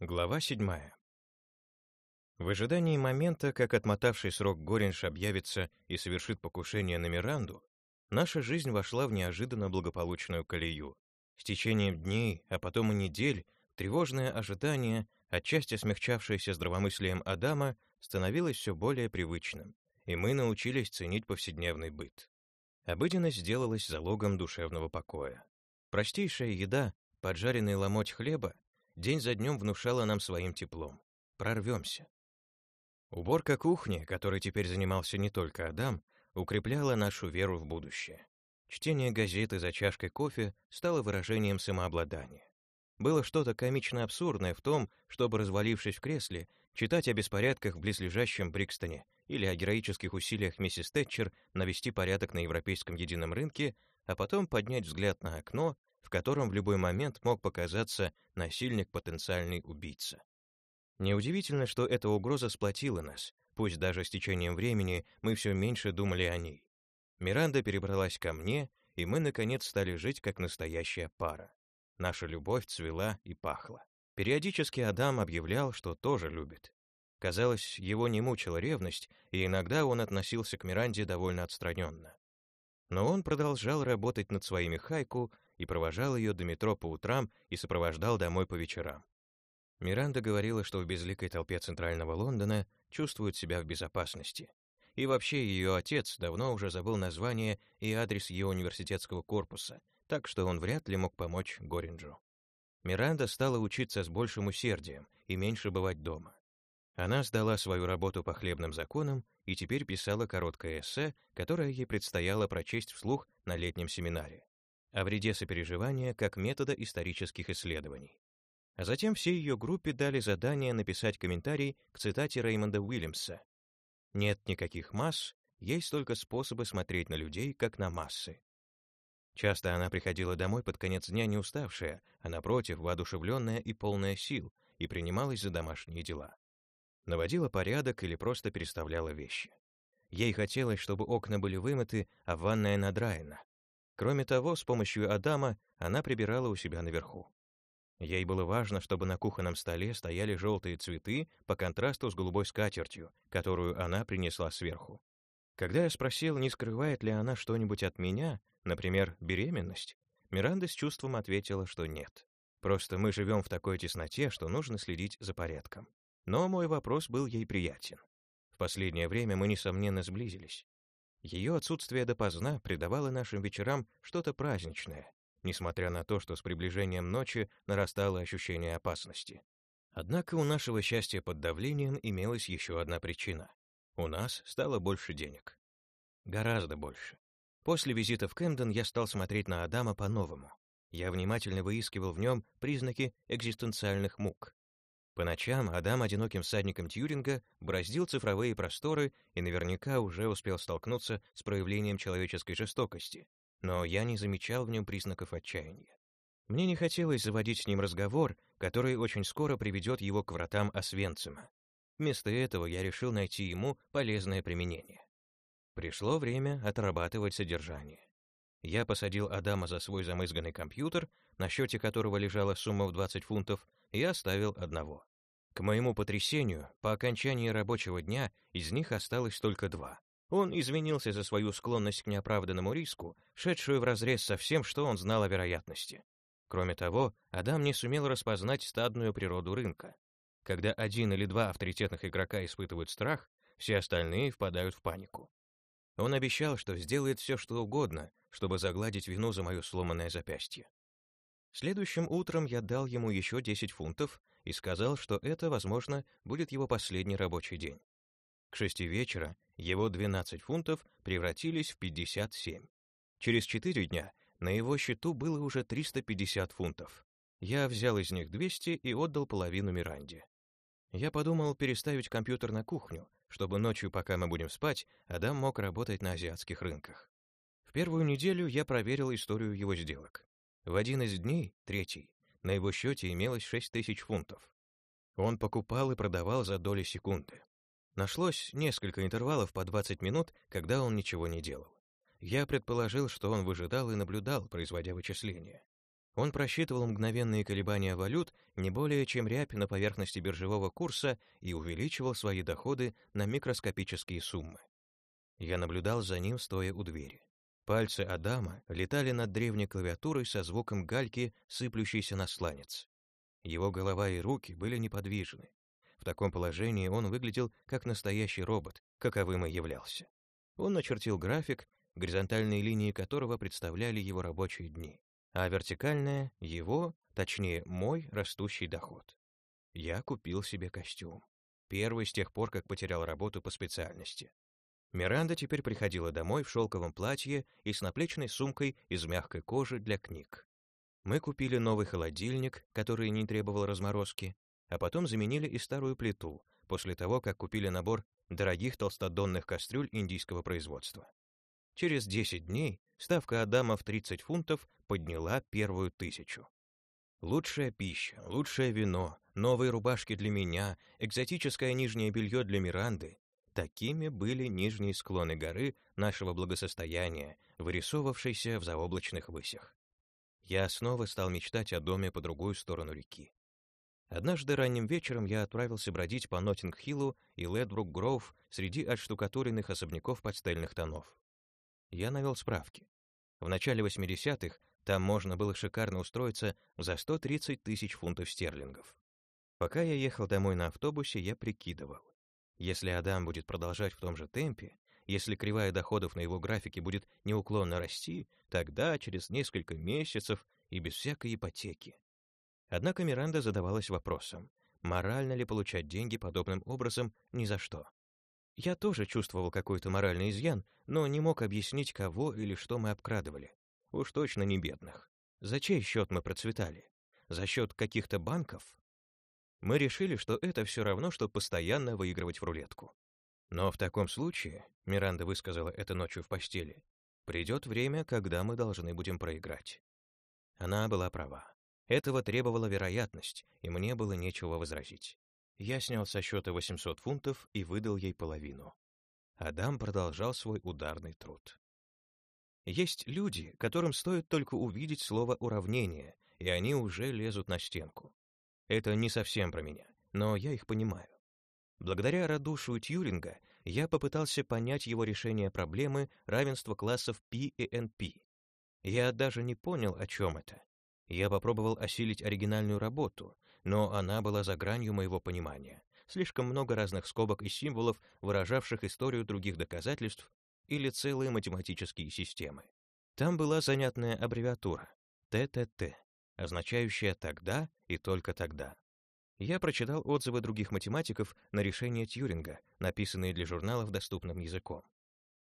Глава седьмая. В ожидании момента, как отмотавший срок Горинш объявится и совершит покушение на Миранду, наша жизнь вошла в неожиданно благополучную колею. С течением дней, а потом и недель, тревожное ожидание, отчасти смягчавшееся здравомыслием Адама, становилось все более привычным, и мы научились ценить повседневный быт. Обыденность сделалась залогом душевного покоя. Простейшая еда, поджаренный ломоть хлеба, день за днем внушала нам своим теплом. Прорвемся. Уборка кухни, которой теперь занимался не только Адам, укрепляла нашу веру в будущее. Чтение газеты за чашкой кофе стало выражением самообладания. Было что-то комично абсурдное в том, чтобы, развалившись в кресле, читать о беспорядках в близлежащем Брикстоне или о героических усилиях миссис Тэтчер навести порядок на европейском едином рынке, а потом поднять взгляд на окно, в котором в любой момент мог показаться насильник-потенциальный убийца. Неудивительно, что эта угроза сплотила нас, пусть даже с течением времени мы все меньше думали о ней. Миранда перебралась ко мне, и мы, наконец, стали жить как настоящая пара. Наша любовь цвела и пахла. Периодически Адам объявлял, что тоже любит. Казалось, его не мучила ревность, и иногда он относился к Миранде довольно отстраненно. Но он продолжал работать над своими хайку и провожал ее до метро по утрам и сопровождал домой по вечерам. Миранда говорила, что в безликой толпе центрального Лондона чувствует себя в безопасности. И вообще ее отец давно уже забыл название и адрес ее университетского корпуса, так что он вряд ли мог помочь Горинджу. Миранда стала учиться с большим усердием и меньше бывать дома. Она сдала свою работу по хлебным законам и теперь писала короткое эссе, которое ей предстояло прочесть вслух на летнем семинаре о вреде сопереживания как метода исторических исследований. А затем всей ее группе дали задание написать комментарий к цитате Реймонда Уильямса. «Нет никаких масс, есть только способы смотреть на людей, как на массы». Часто она приходила домой под конец дня не уставшая, а напротив, воодушевленная и полная сил, и принималась за домашние дела. Наводила порядок или просто переставляла вещи. Ей хотелось, чтобы окна были вымыты, а ванная надраена. Кроме того, с помощью Адама она прибирала у себя наверху. Ей было важно, чтобы на кухонном столе стояли желтые цветы по контрасту с голубой скатертью, которую она принесла сверху. Когда я спросил, не скрывает ли она что-нибудь от меня, например, беременность, Миранда с чувством ответила, что нет. Просто мы живем в такой тесноте, что нужно следить за порядком. Но мой вопрос был ей приятен. В последнее время мы, несомненно, сблизились. Ее отсутствие допоздна придавало нашим вечерам что-то праздничное, несмотря на то, что с приближением ночи нарастало ощущение опасности. Однако у нашего счастья под давлением имелась еще одна причина. У нас стало больше денег. Гораздо больше. После визита в Кэмден я стал смотреть на Адама по-новому. Я внимательно выискивал в нем признаки экзистенциальных мук. По ночам Адам одиноким всадником Тьюринга бороздил цифровые просторы и наверняка уже успел столкнуться с проявлением человеческой жестокости, но я не замечал в нем признаков отчаяния. Мне не хотелось заводить с ним разговор, который очень скоро приведет его к вратам Освенцима. Вместо этого я решил найти ему полезное применение. Пришло время отрабатывать содержание. Я посадил Адама за свой замызганный компьютер, на счете которого лежала сумма в 20 фунтов, и оставил одного. К моему потрясению, по окончании рабочего дня из них осталось только два. Он извинился за свою склонность к неоправданному риску, шедшую вразрез со всем, что он знал о вероятности. Кроме того, Адам не сумел распознать стадную природу рынка. Когда один или два авторитетных игрока испытывают страх, все остальные впадают в панику. Он обещал, что сделает все, что угодно, чтобы загладить вину за мое сломанное запястье. Следующим утром я дал ему еще 10 фунтов и сказал, что это, возможно, будет его последний рабочий день. К шести вечера его 12 фунтов превратились в 57. Через четыре дня на его счету было уже 350 фунтов. Я взял из них 200 и отдал половину Миранде. Я подумал переставить компьютер на кухню, чтобы ночью, пока мы будем спать, Адам мог работать на азиатских рынках. В первую неделю я проверил историю его сделок. В один из дней, третий, на его счете имелось 6 тысяч фунтов. Он покупал и продавал за доли секунды. Нашлось несколько интервалов по 20 минут, когда он ничего не делал. Я предположил, что он выжидал и наблюдал, производя вычисления. Он просчитывал мгновенные колебания валют не более чем рябь на поверхности биржевого курса и увеличивал свои доходы на микроскопические суммы. Я наблюдал за ним, стоя у двери. Пальцы Адама летали над древней клавиатурой со звуком гальки, сыплющейся на сланец. Его голова и руки были неподвижны. В таком положении он выглядел как настоящий робот, каковым и являлся. Он начертил график, горизонтальные линии которого представляли его рабочие дни а вертикальная — его, точнее, мой растущий доход. Я купил себе костюм. Первый с тех пор, как потерял работу по специальности. Миранда теперь приходила домой в шелковом платье и с наплечной сумкой из мягкой кожи для книг. Мы купили новый холодильник, который не требовал разморозки, а потом заменили и старую плиту, после того, как купили набор дорогих толстодонных кастрюль индийского производства. Через 10 дней ставка Адама в 30 фунтов подняла первую тысячу. Лучшая пища, лучшее вино, новые рубашки для меня, экзотическое нижнее белье для Миранды — такими были нижние склоны горы нашего благосостояния, вырисовавшиеся в заоблачных высях. Я снова стал мечтать о доме по другую сторону реки. Однажды ранним вечером я отправился бродить по Ноттинг-Хиллу и Ледбрук-Гроув среди отштукатуренных особняков пастельных тонов я навел справки. В начале 80-х там можно было шикарно устроиться за 130 тысяч фунтов стерлингов. Пока я ехал домой на автобусе, я прикидывал. Если Адам будет продолжать в том же темпе, если кривая доходов на его графике будет неуклонно расти, тогда, через несколько месяцев и без всякой ипотеки. Однако Миранда задавалась вопросом, морально ли получать деньги подобным образом ни за что. Я тоже чувствовал какой-то моральный изъян, но не мог объяснить, кого или что мы обкрадывали. Уж точно не бедных. За чей счет мы процветали? За счет каких-то банков? Мы решили, что это все равно, что постоянно выигрывать в рулетку. Но в таком случае, Миранда высказала это ночью в постели, придет время, когда мы должны будем проиграть. Она была права. Этого требовала вероятность, и мне было нечего возразить. Я снял со счета 800 фунтов и выдал ей половину. Адам продолжал свой ударный труд. Есть люди, которым стоит только увидеть слово «уравнение», и они уже лезут на стенку. Это не совсем про меня, но я их понимаю. Благодаря радушию Тьюринга я попытался понять его решение проблемы равенства классов P и NP. Я даже не понял, о чем это. Я попробовал осилить оригинальную работу, но она была за гранью моего понимания. Слишком много разных скобок и символов, выражавших историю других доказательств или целые математические системы. Там была занятная аббревиатура ТТТ, означающая «тогда» и «только тогда». Я прочитал отзывы других математиков на решение Тьюринга, написанные для журналов доступным языком.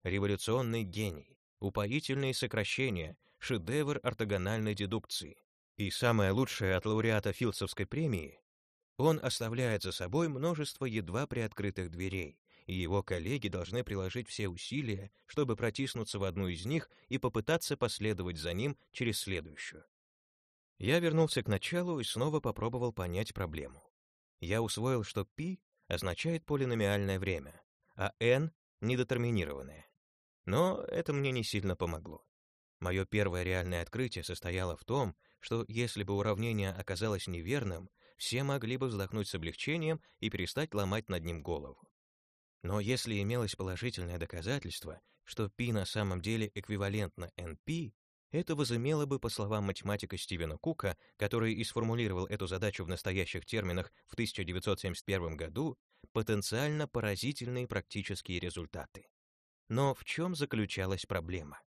Революционный гений, упоительные сокращения, шедевр ортогональной дедукции, и самое лучшее от лауреата Филдсовской премии, он оставляет за собой множество едва приоткрытых дверей, и его коллеги должны приложить все усилия, чтобы протиснуться в одну из них и попытаться последовать за ним через следующую. Я вернулся к началу и снова попробовал понять проблему. Я усвоил, что π означает полиномиальное время, а n — недетерминированное. Но это мне не сильно помогло. Мое первое реальное открытие состояло в том, что если бы уравнение оказалось неверным, все могли бы вздохнуть с облегчением и перестать ломать над ним голову. Но если имелось положительное доказательство, что π на самом деле эквивалентно np, это возымело бы, по словам математика Стивена Кука, который и сформулировал эту задачу в настоящих терминах в 1971 году, потенциально поразительные практические результаты. Но в чем заключалась проблема?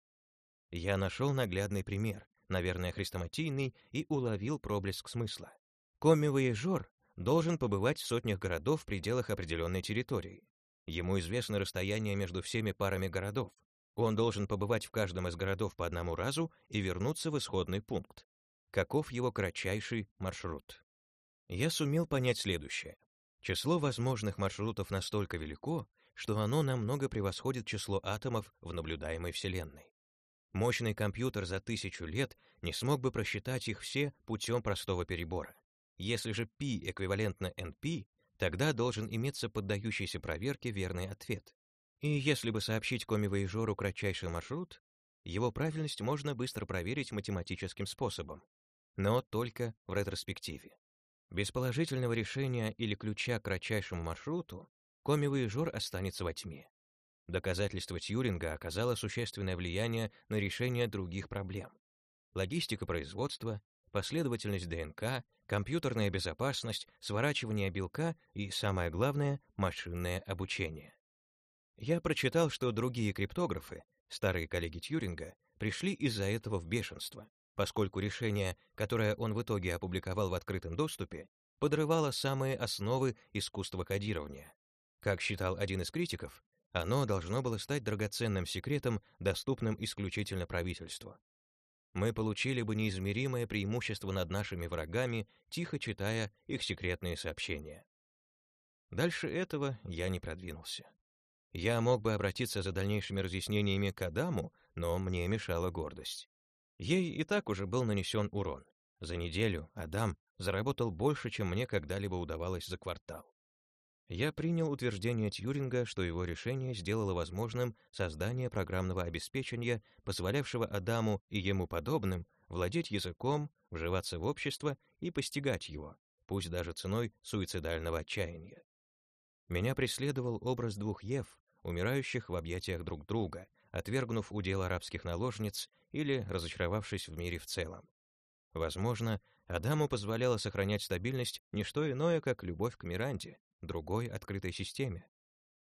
Я нашел наглядный пример, наверное, хрестоматийный, и уловил проблеск смысла. Коми-вояжер должен побывать в сотнях городов в пределах определенной территории. Ему известно расстояние между всеми парами городов. Он должен побывать в каждом из городов по одному разу и вернуться в исходный пункт. Каков его кратчайший маршрут? Я сумел понять следующее. Число возможных маршрутов настолько велико, что оно намного превосходит число атомов в наблюдаемой Вселенной. Мощный компьютер за тысячу лет не смог бы просчитать их все путем простого перебора. Если же π эквивалентно np, тогда должен иметься поддающийся проверке верный ответ. И если бы сообщить коми-вояжеру кратчайший маршрут, его правильность можно быстро проверить математическим способом. но только в ретроспективе. Без положительного решения или ключа к кратчайшему маршруту коми-вояжер останется во тьме. Доказательство Тьюринга оказало существенное влияние на решение других проблем. Логистика производства, последовательность ДНК, компьютерная безопасность, сворачивание белка и, самое главное, машинное обучение. Я прочитал, что другие криптографы, старые коллеги Тьюринга, пришли из-за этого в бешенство, поскольку решение, которое он в итоге опубликовал в открытом доступе, подрывало самые основы искусства кодирования. Как считал один из критиков, оно должно было стать драгоценным секретом, доступным исключительно правительству. Мы получили бы неизмеримое преимущество над нашими врагами, тихо читая их секретные сообщения. Дальше этого я не продвинулся. Я мог бы обратиться за дальнейшими разъяснениями к Адаму, но мне мешала гордость. Ей и так уже был нанесен урон. За неделю Адам заработал больше, чем мне когда-либо удавалось за квартал. Я принял утверждение Тьюринга, что его решение сделало возможным создание программного обеспечения, позволявшего Адаму и ему подобным владеть языком, вживаться в общество и постигать его, пусть даже ценой суицидального отчаяния. Меня преследовал образ двух Ев, умирающих в объятиях друг друга, отвергнув удел арабских наложниц или разочаровавшись в мире в целом. Возможно, Адаму позволяло сохранять стабильность не что иное, как любовь к Миранде, другой открытой системе.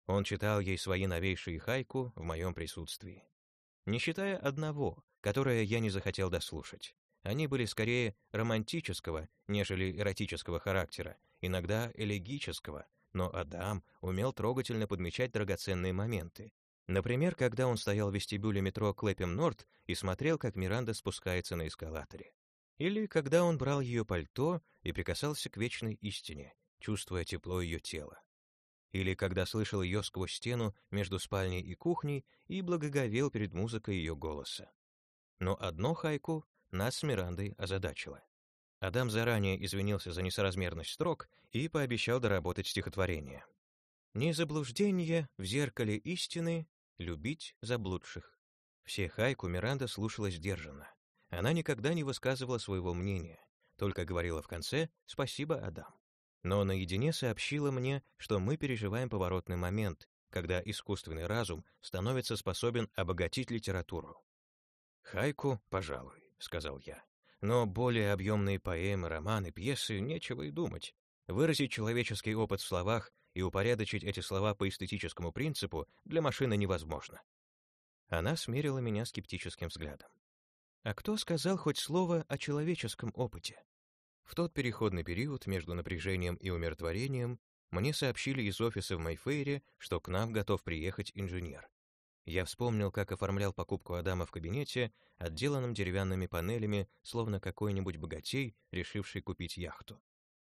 Он читал ей свои новейшие хайку в моем присутствии. Не считая одного, которое я не захотел дослушать. Они были скорее романтического, нежели эротического характера, иногда элегического, но Адам умел трогательно подмечать драгоценные моменты, Например, когда он стоял в вестибюле метро Клэпем-Норд и смотрел, как Миранда спускается на эскалаторе. Или когда он брал ее пальто и прикасался к вечной истине, чувствуя тепло ее тела. Или когда слышал ее сквозь стену между спальней и кухней и благоговел перед музыкой ее голоса. Но одно хайку нас с Мирандой озадачило. Адам заранее извинился за несоразмерность строк и пообещал доработать стихотворение. «Не заблуждение в зеркале истины любить заблудших. Все хайку Миранда слушала сдержанно. Она никогда не высказывала своего мнения, только говорила в конце «Спасибо, Адам». Но наедине сообщила мне, что мы переживаем поворотный момент, когда искусственный разум становится способен обогатить литературу. «Хайку, пожалуй», — сказал я. «Но более объемные поэмы, романы, пьесы нечего и думать. Выразить человеческий опыт в словах и упорядочить эти слова по эстетическому принципу для машины невозможно. Она смерила меня скептическим взглядом. А кто сказал хоть слово о человеческом опыте? В тот переходный период между напряжением и умиротворением мне сообщили из офиса в Майфейре, что к нам готов приехать инженер. Я вспомнил, как оформлял покупку Адама в кабинете, отделанном деревянными панелями, словно какой-нибудь богатей, решивший купить яхту.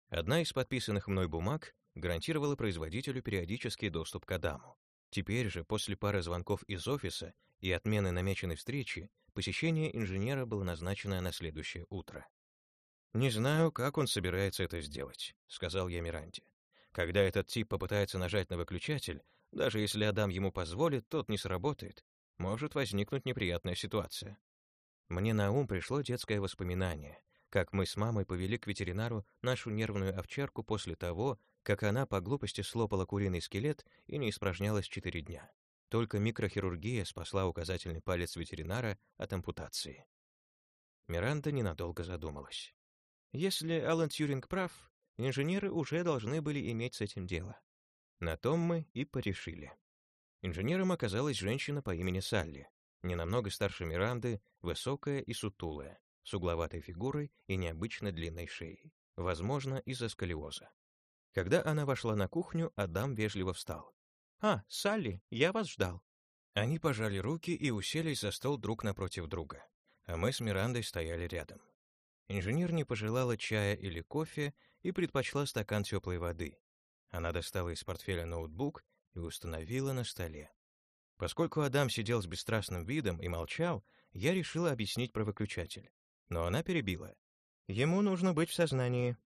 Одна из подписанных мной бумаг гарантировала производителю периодический доступ к Адаму. Теперь же, после пары звонков из офиса и отмены намеченной встречи, посещение инженера было назначено на следующее утро. «Не знаю, как он собирается это сделать», — сказал я Миранде. «Когда этот тип попытается нажать на выключатель, даже если Адам ему позволит, тот не сработает. Может возникнуть неприятная ситуация». Мне на ум пришло детское воспоминание, как мы с мамой повели к ветеринару нашу нервную овчарку после того, как она по глупости слопала куриный скелет и не испражнялась четыре дня. Только микрохирургия спасла указательный палец ветеринара от ампутации. Миранда ненадолго задумалась. Если Алан Тьюринг прав, инженеры уже должны были иметь с этим дело. На том мы и порешили. Инженером оказалась женщина по имени Салли, не намного старше Миранды, высокая и сутулая, с угловатой фигурой и необычно длинной шеей, возможно, из-за сколиоза. Когда она вошла на кухню, Адам вежливо встал. «А, Салли, я вас ждал». Они пожали руки и уселись за стол друг напротив друга, а мы с Мирандой стояли рядом. Инженер не пожелала чая или кофе и предпочла стакан теплой воды. Она достала из портфеля ноутбук и установила на столе. Поскольку Адам сидел с бесстрастным видом и молчал, я решила объяснить про выключатель. Но она перебила. «Ему нужно быть в сознании.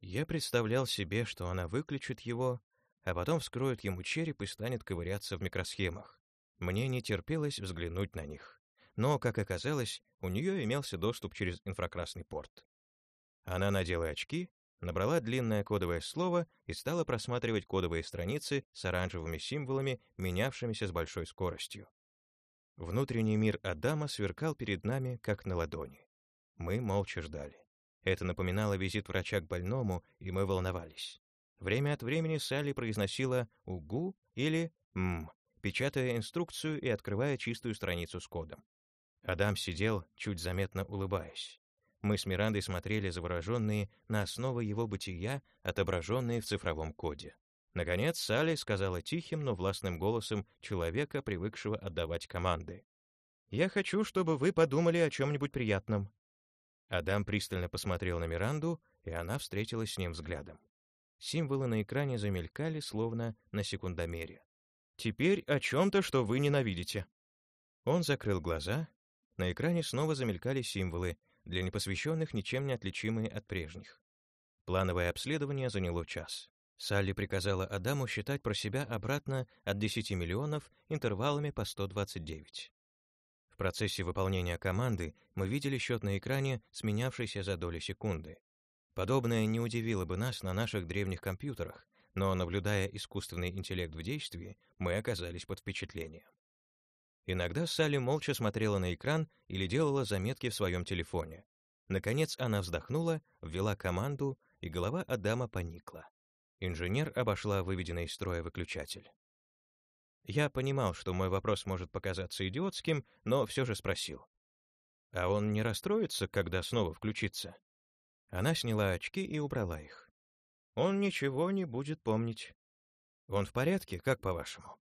Я представлял себе, что она выключит его, а потом вскроет ему череп и станет ковыряться в микросхемах. Мне не терпелось взглянуть на них. Но, как оказалось, у нее имелся доступ через инфракрасный порт. Она надела очки, набрала длинное кодовое слово и стала просматривать кодовые страницы с оранжевыми символами, менявшимися с большой скоростью. Внутренний мир Адама сверкал перед нами, как на ладони. Мы молча ждали. Это напоминало визит врача к больному, и мы волновались. Время от времени Салли произносила «угу» или «м», печатая инструкцию и открывая чистую страницу с кодом. Адам сидел, чуть заметно улыбаясь. Мы с Мирандой смотрели завороженные на основы его бытия, отображенные в цифровом коде. Наконец, Салли сказала тихим, но властным голосом человека, привыкшего отдавать команды. «Я хочу, чтобы вы подумали о чем-нибудь приятном». Адам пристально посмотрел на Миранду, и она встретилась с ним взглядом. Символы на экране замелькали, словно на секундомере. «Теперь о чем-то, что вы ненавидите». Он закрыл глаза. На экране снова замелькали символы, для непосвященных ничем не отличимые от прежних. Плановое обследование заняло час. Салли приказала Адаму считать про себя обратно от 10 миллионов интервалами по 129. В процессе выполнения команды мы видели счет на экране, сменявшийся за доли секунды. Подобное не удивило бы нас на наших древних компьютерах, но, наблюдая искусственный интеллект в действии, мы оказались под впечатлением. Иногда Салли молча смотрела на экран или делала заметки в своем телефоне. Наконец она вздохнула, ввела команду, и голова Адама поникла. Инженер обошла выведенный из строя выключатель. Я понимал, что мой вопрос может показаться идиотским, но все же спросил. «А он не расстроится, когда снова включится?» Она сняла очки и убрала их. «Он ничего не будет помнить». «Он в порядке, как по-вашему?»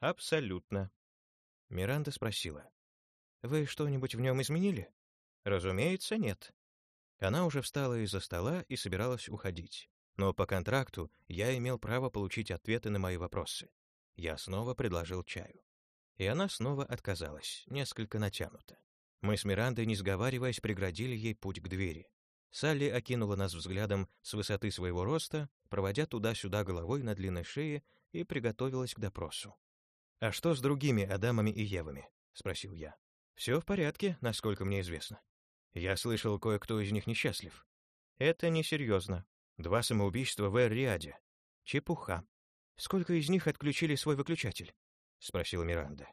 «Абсолютно», Миранда спросила. «Вы что-нибудь в нем изменили?» «Разумеется, нет». Она уже встала из-за стола и собиралась уходить. Но по контракту я имел право получить ответы на мои вопросы. Я снова предложил чаю. И она снова отказалась, несколько натянуто. Мы с Мирандой, не сговариваясь, преградили ей путь к двери. Салли окинула нас взглядом с высоты своего роста, проводя туда-сюда головой на длинной шее, и приготовилась к допросу. «А что с другими Адамами и Евами?» — спросил я. «Все в порядке, насколько мне известно. Я слышал, кое-кто из них несчастлив. Это несерьезно. Два самоубийства в Эр-Риаде. Чепуха. Сколько из них отключили свой выключатель?» — спросила Миранда.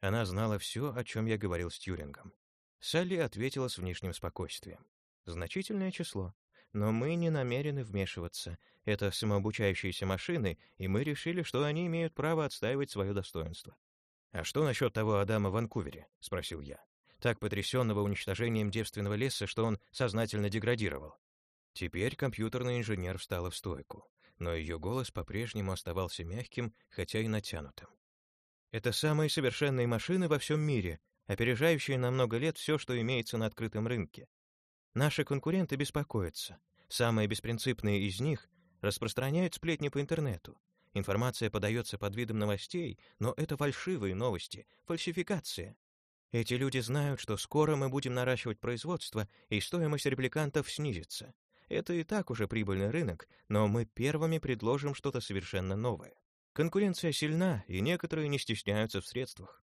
Она знала все, о чем я говорил с Тьюрингом. Салли ответила с внешним спокойствием. Значительное число. Но мы не намерены вмешиваться. Это самообучающиеся машины, и мы решили, что они имеют право отстаивать свое достоинство. «А что насчет того Адама в Ванкувере?» — спросил я. Так потрясенного уничтожением девственного леса, что он сознательно деградировал. Теперь компьютерный инженер встала в стойку, но ее голос по-прежнему оставался мягким, хотя и натянутым. «Это самые совершенные машины во всем мире, опережающие на много лет все, что имеется на открытом рынке. Наши конкуренты беспокоятся. Самые беспринципные из них распространяют сплетни по интернету. Информация подается под видом новостей, но это фальшивые новости, фальсификация. Эти люди знают, что скоро мы будем наращивать производство, и стоимость репликантов снизится. Это и так уже прибыльный рынок, но мы первыми предложим что-то совершенно новое. Конкуренция сильна, и некоторые не стесняются в средствах.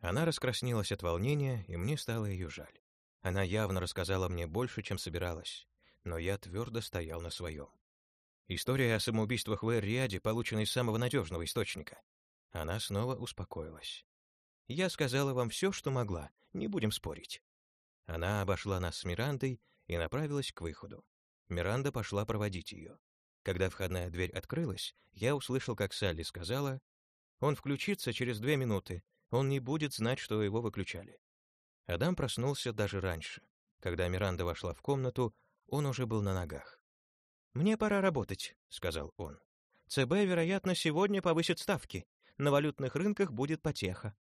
Она раскраснелась от волнения, и мне стало ее жаль. Она явно рассказала мне больше, чем собиралась, но я твердо стоял на своем. История о самоубийствах в Эр-Риаде получена из самого надежного источника. Она снова успокоилась. Я сказала вам все, что могла, не будем спорить. Она обошла нас с Мирандой и направилась к выходу. Миранда пошла проводить ее. Когда входная дверь открылась, я услышал, как Салли сказала, «Он включится через две минуты, он не будет знать, что его выключали». Адам проснулся даже раньше. Когда Миранда вошла в комнату, он уже был на ногах. «Мне пора работать», — сказал он. «ЦБ, вероятно, сегодня повысит ставки. На валютных рынках будет потеха».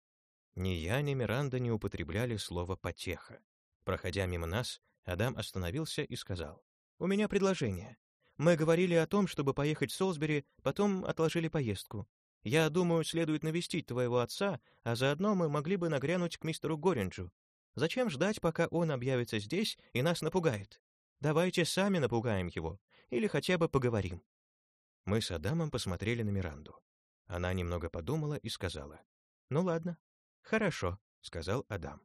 Ни я, ни Миранда не употребляли слово «потеха». Проходя мимо нас, Адам остановился и сказал. «У меня предложение. Мы говорили о том, чтобы поехать в Солсбери, потом отложили поездку. Я думаю, следует навестить твоего отца, а заодно мы могли бы нагрянуть к мистеру Горинджу. Зачем ждать, пока он объявится здесь и нас напугает? Давайте сами напугаем его, или хотя бы поговорим». Мы с Адамом посмотрели на Миранду. Она немного подумала и сказала. «Ну ладно, хорошо», — сказал Адам.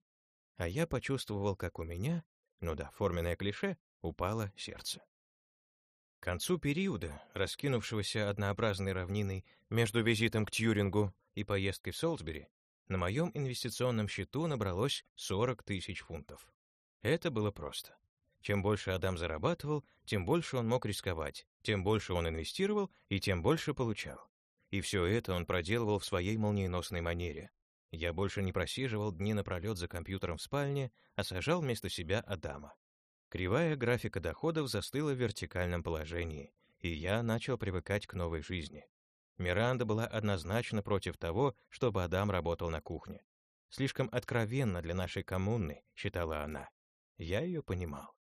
А я почувствовал, как у меня, ну да, форменное клише, упало сердце. К концу периода, раскинувшегося однообразной равниной между визитом к Тьюрингу и поездкой в Солсбери, на моем инвестиционном счету набралось 40 тысяч фунтов. Это было просто. Чем больше Адам зарабатывал, тем больше он мог рисковать, тем больше он инвестировал и тем больше получал. И все это он проделывал в своей молниеносной манере. Я больше не просиживал дни напролет за компьютером в спальне, а сажал вместо себя Адама. Кривая графика доходов застыла в вертикальном положении, и я начал привыкать к новой жизни. Миранда была однозначно против того, чтобы Адам работал на кухне. Слишком откровенно для нашей коммуны, считала она. Я ее понимал.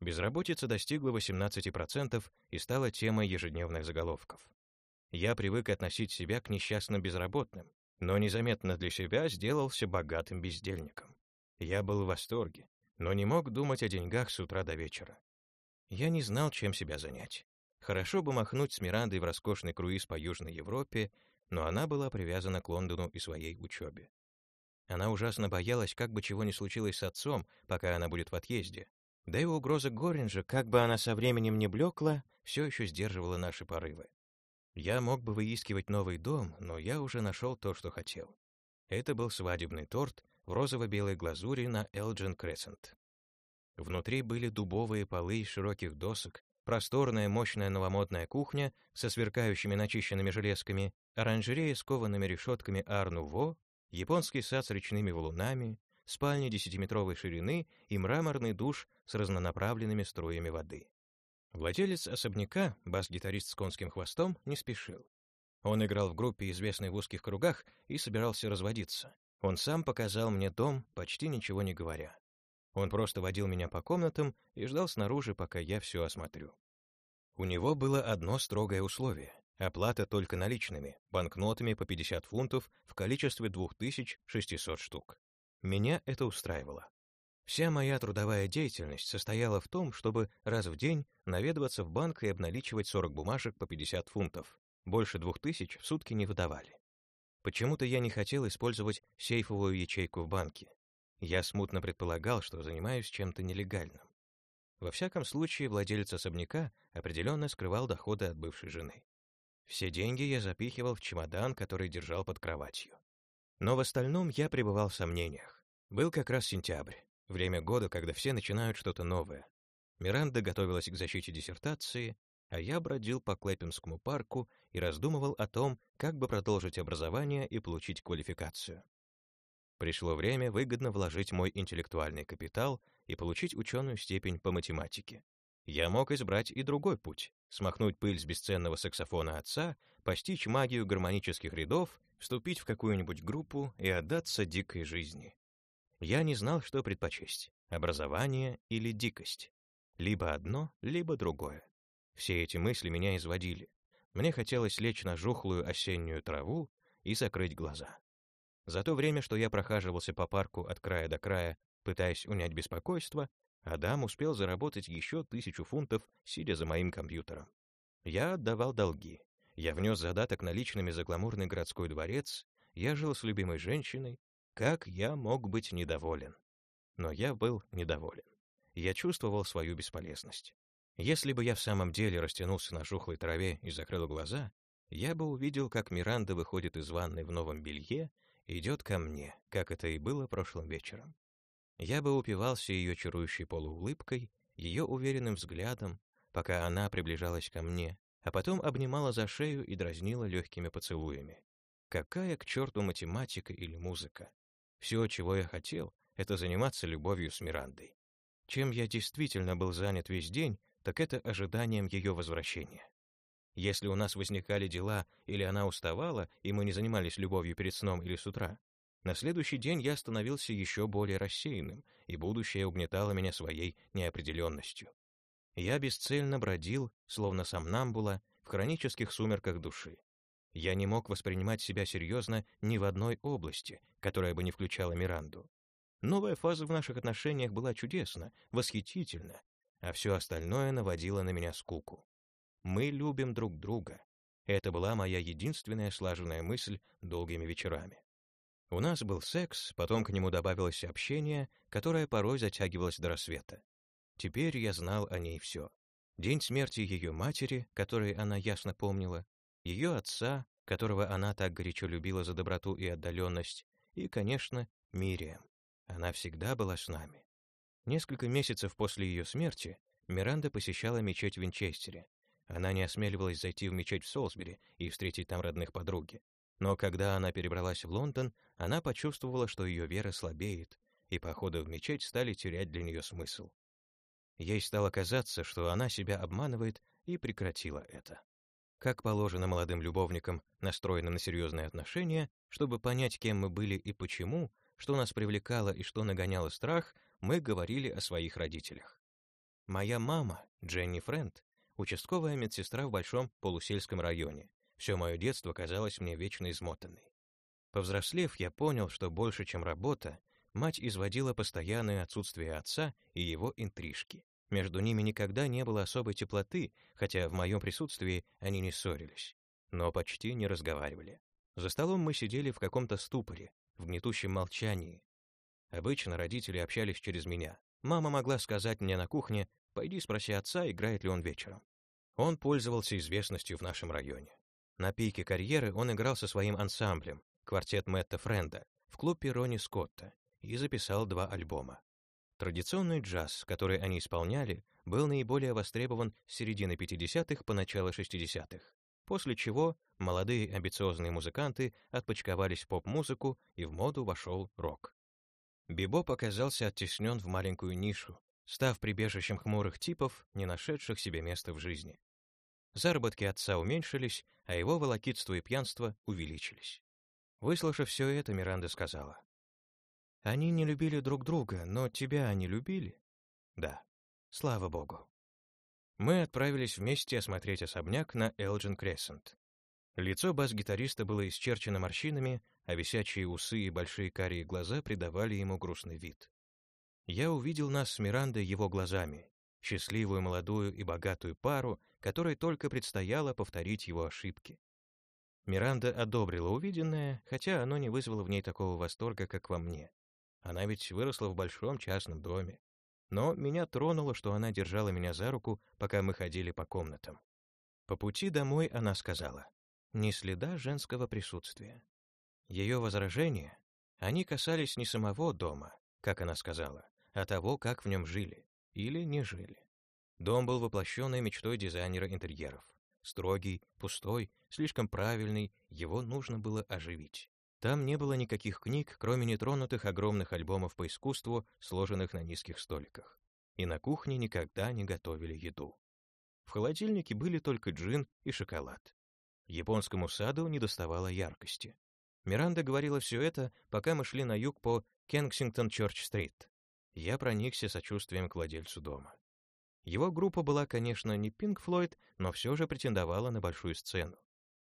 Безработица достигла 18% и стала темой ежедневных заголовков. Я привык относить себя к несчастным безработным, но незаметно для себя сделался богатым бездельником. Я был в восторге, но не мог думать о деньгах с утра до вечера. Я не знал, чем себя занять. Хорошо бы махнуть с Мирандой в роскошный круиз по Южной Европе, но она была привязана к Лондону и своей учебе. Она ужасно боялась, как бы чего ни случилось с отцом, пока она будет в отъезде. Да и угроза Горинджа, как бы она со временем не блекла, все еще сдерживала наши порывы. Я мог бы выискивать новый дом, но я уже нашел то, что хотел. Это был свадебный торт в розово-белой глазури на Элджин Крессент. Внутри были дубовые полы из широких досок, просторная мощная новомодная кухня со сверкающими начищенными железками, оранжерея с коваными решетками Арнуво, японский сад с речными валунами, спальня десятиметровой ширины и мраморный душ с разнонаправленными струями воды. Владелец особняка, бас-гитарист с конским хвостом, не спешил. Он играл в группе, известной в узких кругах, и собирался разводиться. Он сам показал мне дом, почти ничего не говоря. Он просто водил меня по комнатам и ждал снаружи, пока я все осмотрю. У него было одно строгое условие — оплата только наличными, банкнотами по 50 фунтов в количестве 2600 штук. Меня это устраивало. Вся моя трудовая деятельность состояла в том, чтобы раз в день наведываться в банк и обналичивать 40 бумажек по 50 фунтов. Больше 2000 в сутки не выдавали. Почему-то я не хотел использовать сейфовую ячейку в банке. Я смутно предполагал, что занимаюсь чем-то нелегальным. Во всяком случае, владелец особняка определенно скрывал доходы от бывшей жены. Все деньги я запихивал в чемодан, который держал под кроватью. Но в остальном я пребывал в сомнениях. Был как раз сентябрь, время года, когда все начинают что-то новое. Миранда готовилась к защите диссертации, а я бродил по Клэппинскому парку и раздумывал о том, как бы продолжить образование и получить квалификацию. Пришло время выгодно вложить мой интеллектуальный капитал и получить ученую степень по математике. Я мог избрать и другой путь — смахнуть пыль с бесценного саксофона отца, постичь магию гармонических рядов, вступить в какую-нибудь группу и отдаться дикой жизни. Я не знал, что предпочесть — образование или дикость. Либо одно, либо другое. Все эти мысли меня изводили. Мне хотелось лечь на жухлую осеннюю траву и закрыть глаза. За то время, что я прохаживался по парку от края до края, пытаясь унять беспокойство, Адам успел заработать еще тысячу фунтов, сидя за моим компьютером. Я отдавал долги. Я внес задаток наличными за гламурный городской дворец. Я жил с любимой женщиной. Как я мог быть недоволен? Но я был недоволен. Я чувствовал свою бесполезность. Если бы я в самом деле растянулся на жухлой траве и закрыл глаза, я бы увидел, как Миранда выходит из ванной в новом белье идет ко мне, как это и было прошлым вечером. Я бы упивался ее чарующей полуулыбкой, ее уверенным взглядом, пока она приближалась ко мне, а потом обнимала за шею и дразнила легкими поцелуями. Какая к черту математика или музыка? Все, чего я хотел, это заниматься любовью с Мирандой. Чем я действительно был занят весь день, так это ожиданием ее возвращения. Если у нас возникали дела или она уставала, и мы не занимались любовью перед сном или с утра, на следующий день я становился еще более рассеянным, и будущее угнетало меня своей неопределенностью. Я бесцельно бродил, словно сомнамбула, в хронических сумерках души. Я не мог воспринимать себя серьезно ни в одной области, которая бы не включала Миранду. Новая фаза в наших отношениях была чудесна, восхитительна, а все остальное наводило на меня скуку. Мы любим друг друга. Это была моя единственная слаженная мысль долгими вечерами. У нас был секс, потом к нему добавилось общение, которое порой затягивалось до рассвета. Теперь я знал о ней все. День смерти ее матери, который она ясно помнила, ее отца, которого она так горячо любила за доброту и отдаленность, и, конечно, Мириам. Она всегда была с нами. Несколько месяцев после ее смерти Миранда посещала мечеть в Винчестере. Она не осмеливалась зайти в мечеть в Солсбери и встретить там родных подруги. Но когда она перебралась в Лондон, она почувствовала, что ее вера слабеет, и походы в мечеть стали терять для нее смысл. Ей стало казаться, что она себя обманывает, и прекратила это. Как положено молодым любовникам, настроенным на серьезные отношения, чтобы понять, кем мы были и почему, что нас привлекало и что нагоняло страх, мы говорили о своих родителях. Моя мама, Дженни Френд, участковая медсестра в большом полусельском районе. Все мое детство казалось мне вечно измотанной. Повзрослев, я понял, что больше, чем работа, мать изводила постоянное отсутствие отца и его интрижки. Между ними никогда не было особой теплоты, хотя в моем присутствии они не ссорились, но почти не разговаривали. За столом мы сидели в каком-то ступоре, в гнетущем молчании. Обычно родители общались через меня. Мама могла сказать мне на кухне, пойди спроси отца, играет ли он вечером. Он пользовался известностью в нашем районе. На пике карьеры он играл со своим ансамблем, квартет Мэтта Френда, в клубе Ронни Скотта, и записал два альбома. Традиционный джаз, который они исполняли, был наиболее востребован с середины 50-х по начало 60-х, после чего молодые амбициозные музыканты отпочковались поп-музыку и в моду вошел рок. Бибоп оказался оттеснен в маленькую нишу, став прибежищем хмурых типов, не нашедших себе места в жизни. Заработки отца уменьшились, а его волокитство и пьянство увеличились. Выслушав все это, Миранда сказала, они не любили друг друга, но тебя они любили? Да. Слава богу. Мы отправились вместе осмотреть особняк на Элджин Крессент. Лицо бас-гитариста было исчерчено морщинами, а висячие усы и большие карие глаза придавали ему грустный вид. Я увидел нас с Мирандой его глазами, счастливую молодую и богатую пару, которой только предстояло повторить его ошибки. Миранда одобрила увиденное, хотя оно не вызвало в ней такого восторга, как во мне. Она ведь выросла в большом частном доме. Но меня тронуло, что она держала меня за руку, пока мы ходили по комнатам. По пути домой она сказала, «Ни следа женского присутствия». Ее возражения, они касались не самого дома, как она сказала, а того, как в нем жили или не жили. Дом был воплощенной мечтой дизайнера интерьеров. Строгий, пустой, слишком правильный, его нужно было оживить. Там не было никаких книг, кроме нетронутых огромных альбомов по искусству, сложенных на низких столиках. И на кухне никогда не готовили еду. В холодильнике были только джин и шоколад. Японскому саду недоставало яркости. Миранда говорила все это, пока мы шли на юг по Кенсингтон-Чорч-стрит. Я проникся сочувствием к владельцу дома. Его группа была, конечно, не Пинк Флойд, но все же претендовала на большую сцену.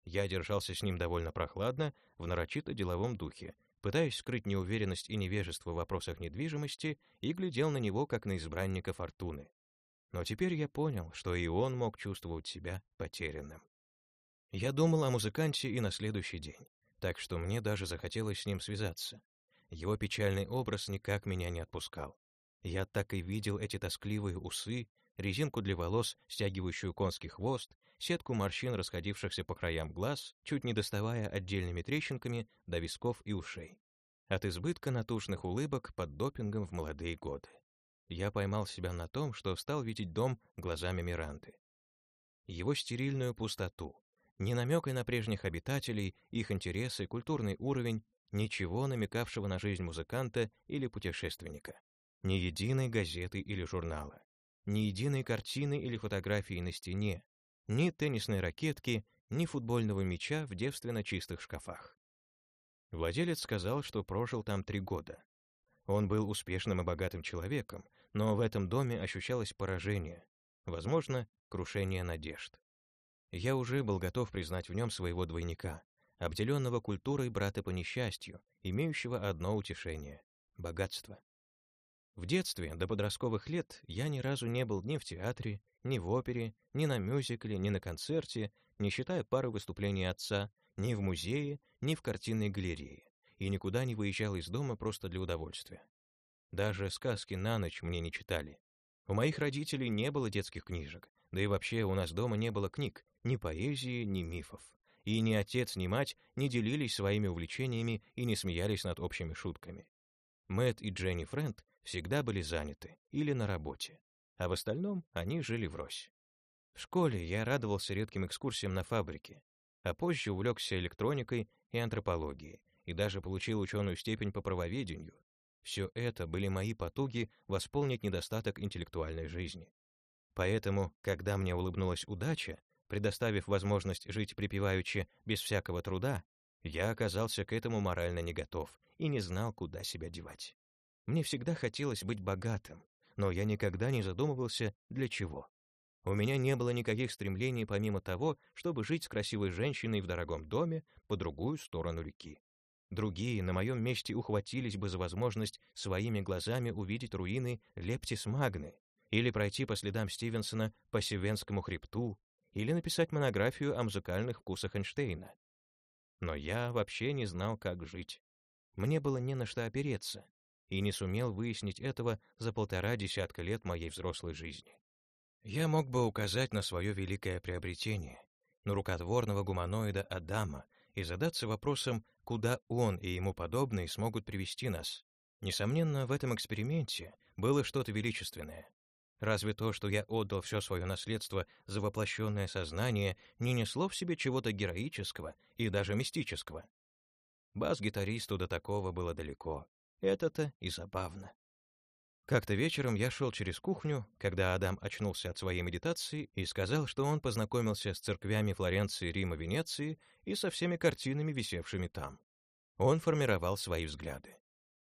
Я держался с ним довольно прохладно, в нарочито деловом духе, пытаясь скрыть неуверенность и невежество в вопросах недвижимости и глядел на него как на избранника фортуны. Но теперь я понял, что и он мог чувствовать себя потерянным. Я думал о музыканте и на следующий день, так что мне даже захотелось с ним связаться. Его печальный образ никак меня не отпускал. Я так и видел эти тоскливые усы, резинку для волос, стягивающую конский хвост, сетку морщин, расходившихся по краям глаз, чуть не доставая отдельными трещинками до висков и ушей. От избытка натушных улыбок под допингом в молодые годы. Я поймал себя на том, что стал видеть дом глазами Миранды. Его стерильную пустоту, ни намека на прежних обитателей, их интересы, культурный уровень, ничего намекавшего на жизнь музыканта или путешественника. Ни единой газеты или журнала, ни единой картины или фотографии на стене, ни теннисной ракетки, ни футбольного мяча в девственно чистых шкафах. Владелец сказал, что прожил там три года. Он был успешным и богатым человеком, но в этом доме ощущалось поражение, возможно, крушение надежд. Я уже был готов признать в нем своего двойника, обделенного культурой брата по несчастью, имеющего одно утешение — богатство. В детстве, до подростковых лет, я ни разу не был ни в театре, ни в опере, ни на мюзикле, ни на концерте, не считая пары выступлений отца, ни в музее, ни в картинной галерее, и никуда не выезжал из дома просто для удовольствия. Даже сказки на ночь мне не читали. У моих родителей не было детских книжек, да и вообще у нас дома не было книг, ни поэзии, ни мифов. И ни отец, ни мать не делились своими увлечениями и не смеялись над общими шутками. Мэтт и Дженни Фрэнд всегда были заняты или на работе, а в остальном они жили врозь. В школе я радовался редким экскурсиям на фабрике, а позже увлекся электроникой и антропологией, и даже получил ученую степень по правоведению. Все это были мои потуги восполнить недостаток интеллектуальной жизни. Поэтому, когда мне улыбнулась удача, предоставив возможность жить припеваючи без всякого труда, я оказался к этому морально не готов и не знал, куда себя девать. Мне всегда хотелось быть богатым, но я никогда не задумывался, для чего. У меня не было никаких стремлений помимо того, чтобы жить с красивой женщиной в дорогом доме по другую сторону реки. Другие на моем месте ухватились бы за возможность своими глазами увидеть руины Лептис Магны или пройти по следам Стивенсона по Севенскому хребту или написать монографию о музыкальных вкусах Эйнштейна. Но я вообще не знал, как жить. Мне было не на что опереться, и не сумел выяснить этого за полтора десятка лет моей взрослой жизни. Я мог бы указать на свое великое приобретение, на рукотворного гуманоида Адама, и задаться вопросом, куда он и ему подобные смогут привести нас. Несомненно, в этом эксперименте было что-то величественное. Разве то, что я отдал все свое наследство за воплощенное сознание, не несло в себе чего-то героического и даже мистического? Бас-гитаристу до такого было далеко. Это-то и забавно. Как-то вечером я шел через кухню, когда Адам очнулся от своей медитации и сказал, что он познакомился с церквями Флоренции, Рима, Венеции и со всеми картинами, висевшими там. Он формировал свои взгляды.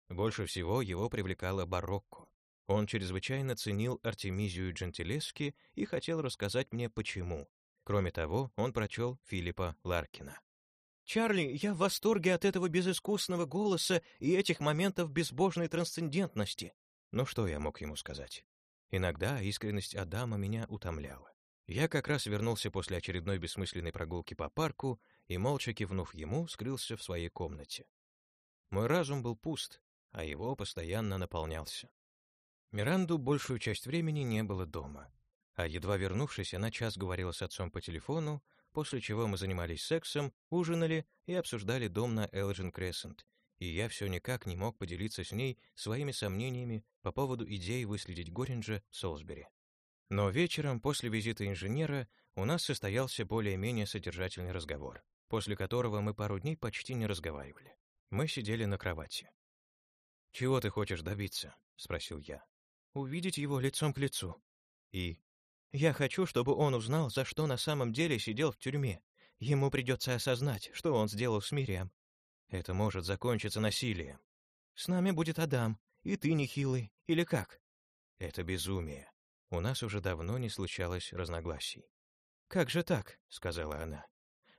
Больше всего его привлекало барокко. Он чрезвычайно ценил Артемизию Джентилески и хотел рассказать мне, почему. Кроме того, он прочел Филиппа Ларкина. «Чарли, я в восторге от этого безыскусного голоса и этих моментов безбожной трансцендентности. Ну что я мог ему сказать? Иногда искренность Адама меня утомляла. Я как раз вернулся после очередной бессмысленной прогулки по парку и, молча кивнув ему, скрылся в своей комнате. Мой разум был пуст, а его постоянно наполнялся. Миранду большую часть времени не было дома, а едва вернувшись, она час говорила с отцом по телефону, после чего мы занимались сексом, ужинали и обсуждали дом на Элджин Крессент, и я все никак не мог поделиться с ней своими сомнениями по поводу идеи выследить Горинджа в Солсбери. Но вечером, после визита инженера, у нас состоялся более-менее содержательный разговор, после которого мы пару дней почти не разговаривали. Мы сидели на кровати. «Чего ты хочешь добиться?» — спросил я. «Увидеть его лицом к лицу. И я хочу, чтобы он узнал, за что на самом деле сидел в тюрьме. Ему придется осознать, что он сделал с Мириам. Это может закончиться насилием. С нами будет Адам, и ты нехилый, или как? Это безумие. У нас уже давно не случалось разногласий. «Как же так?» — сказала она.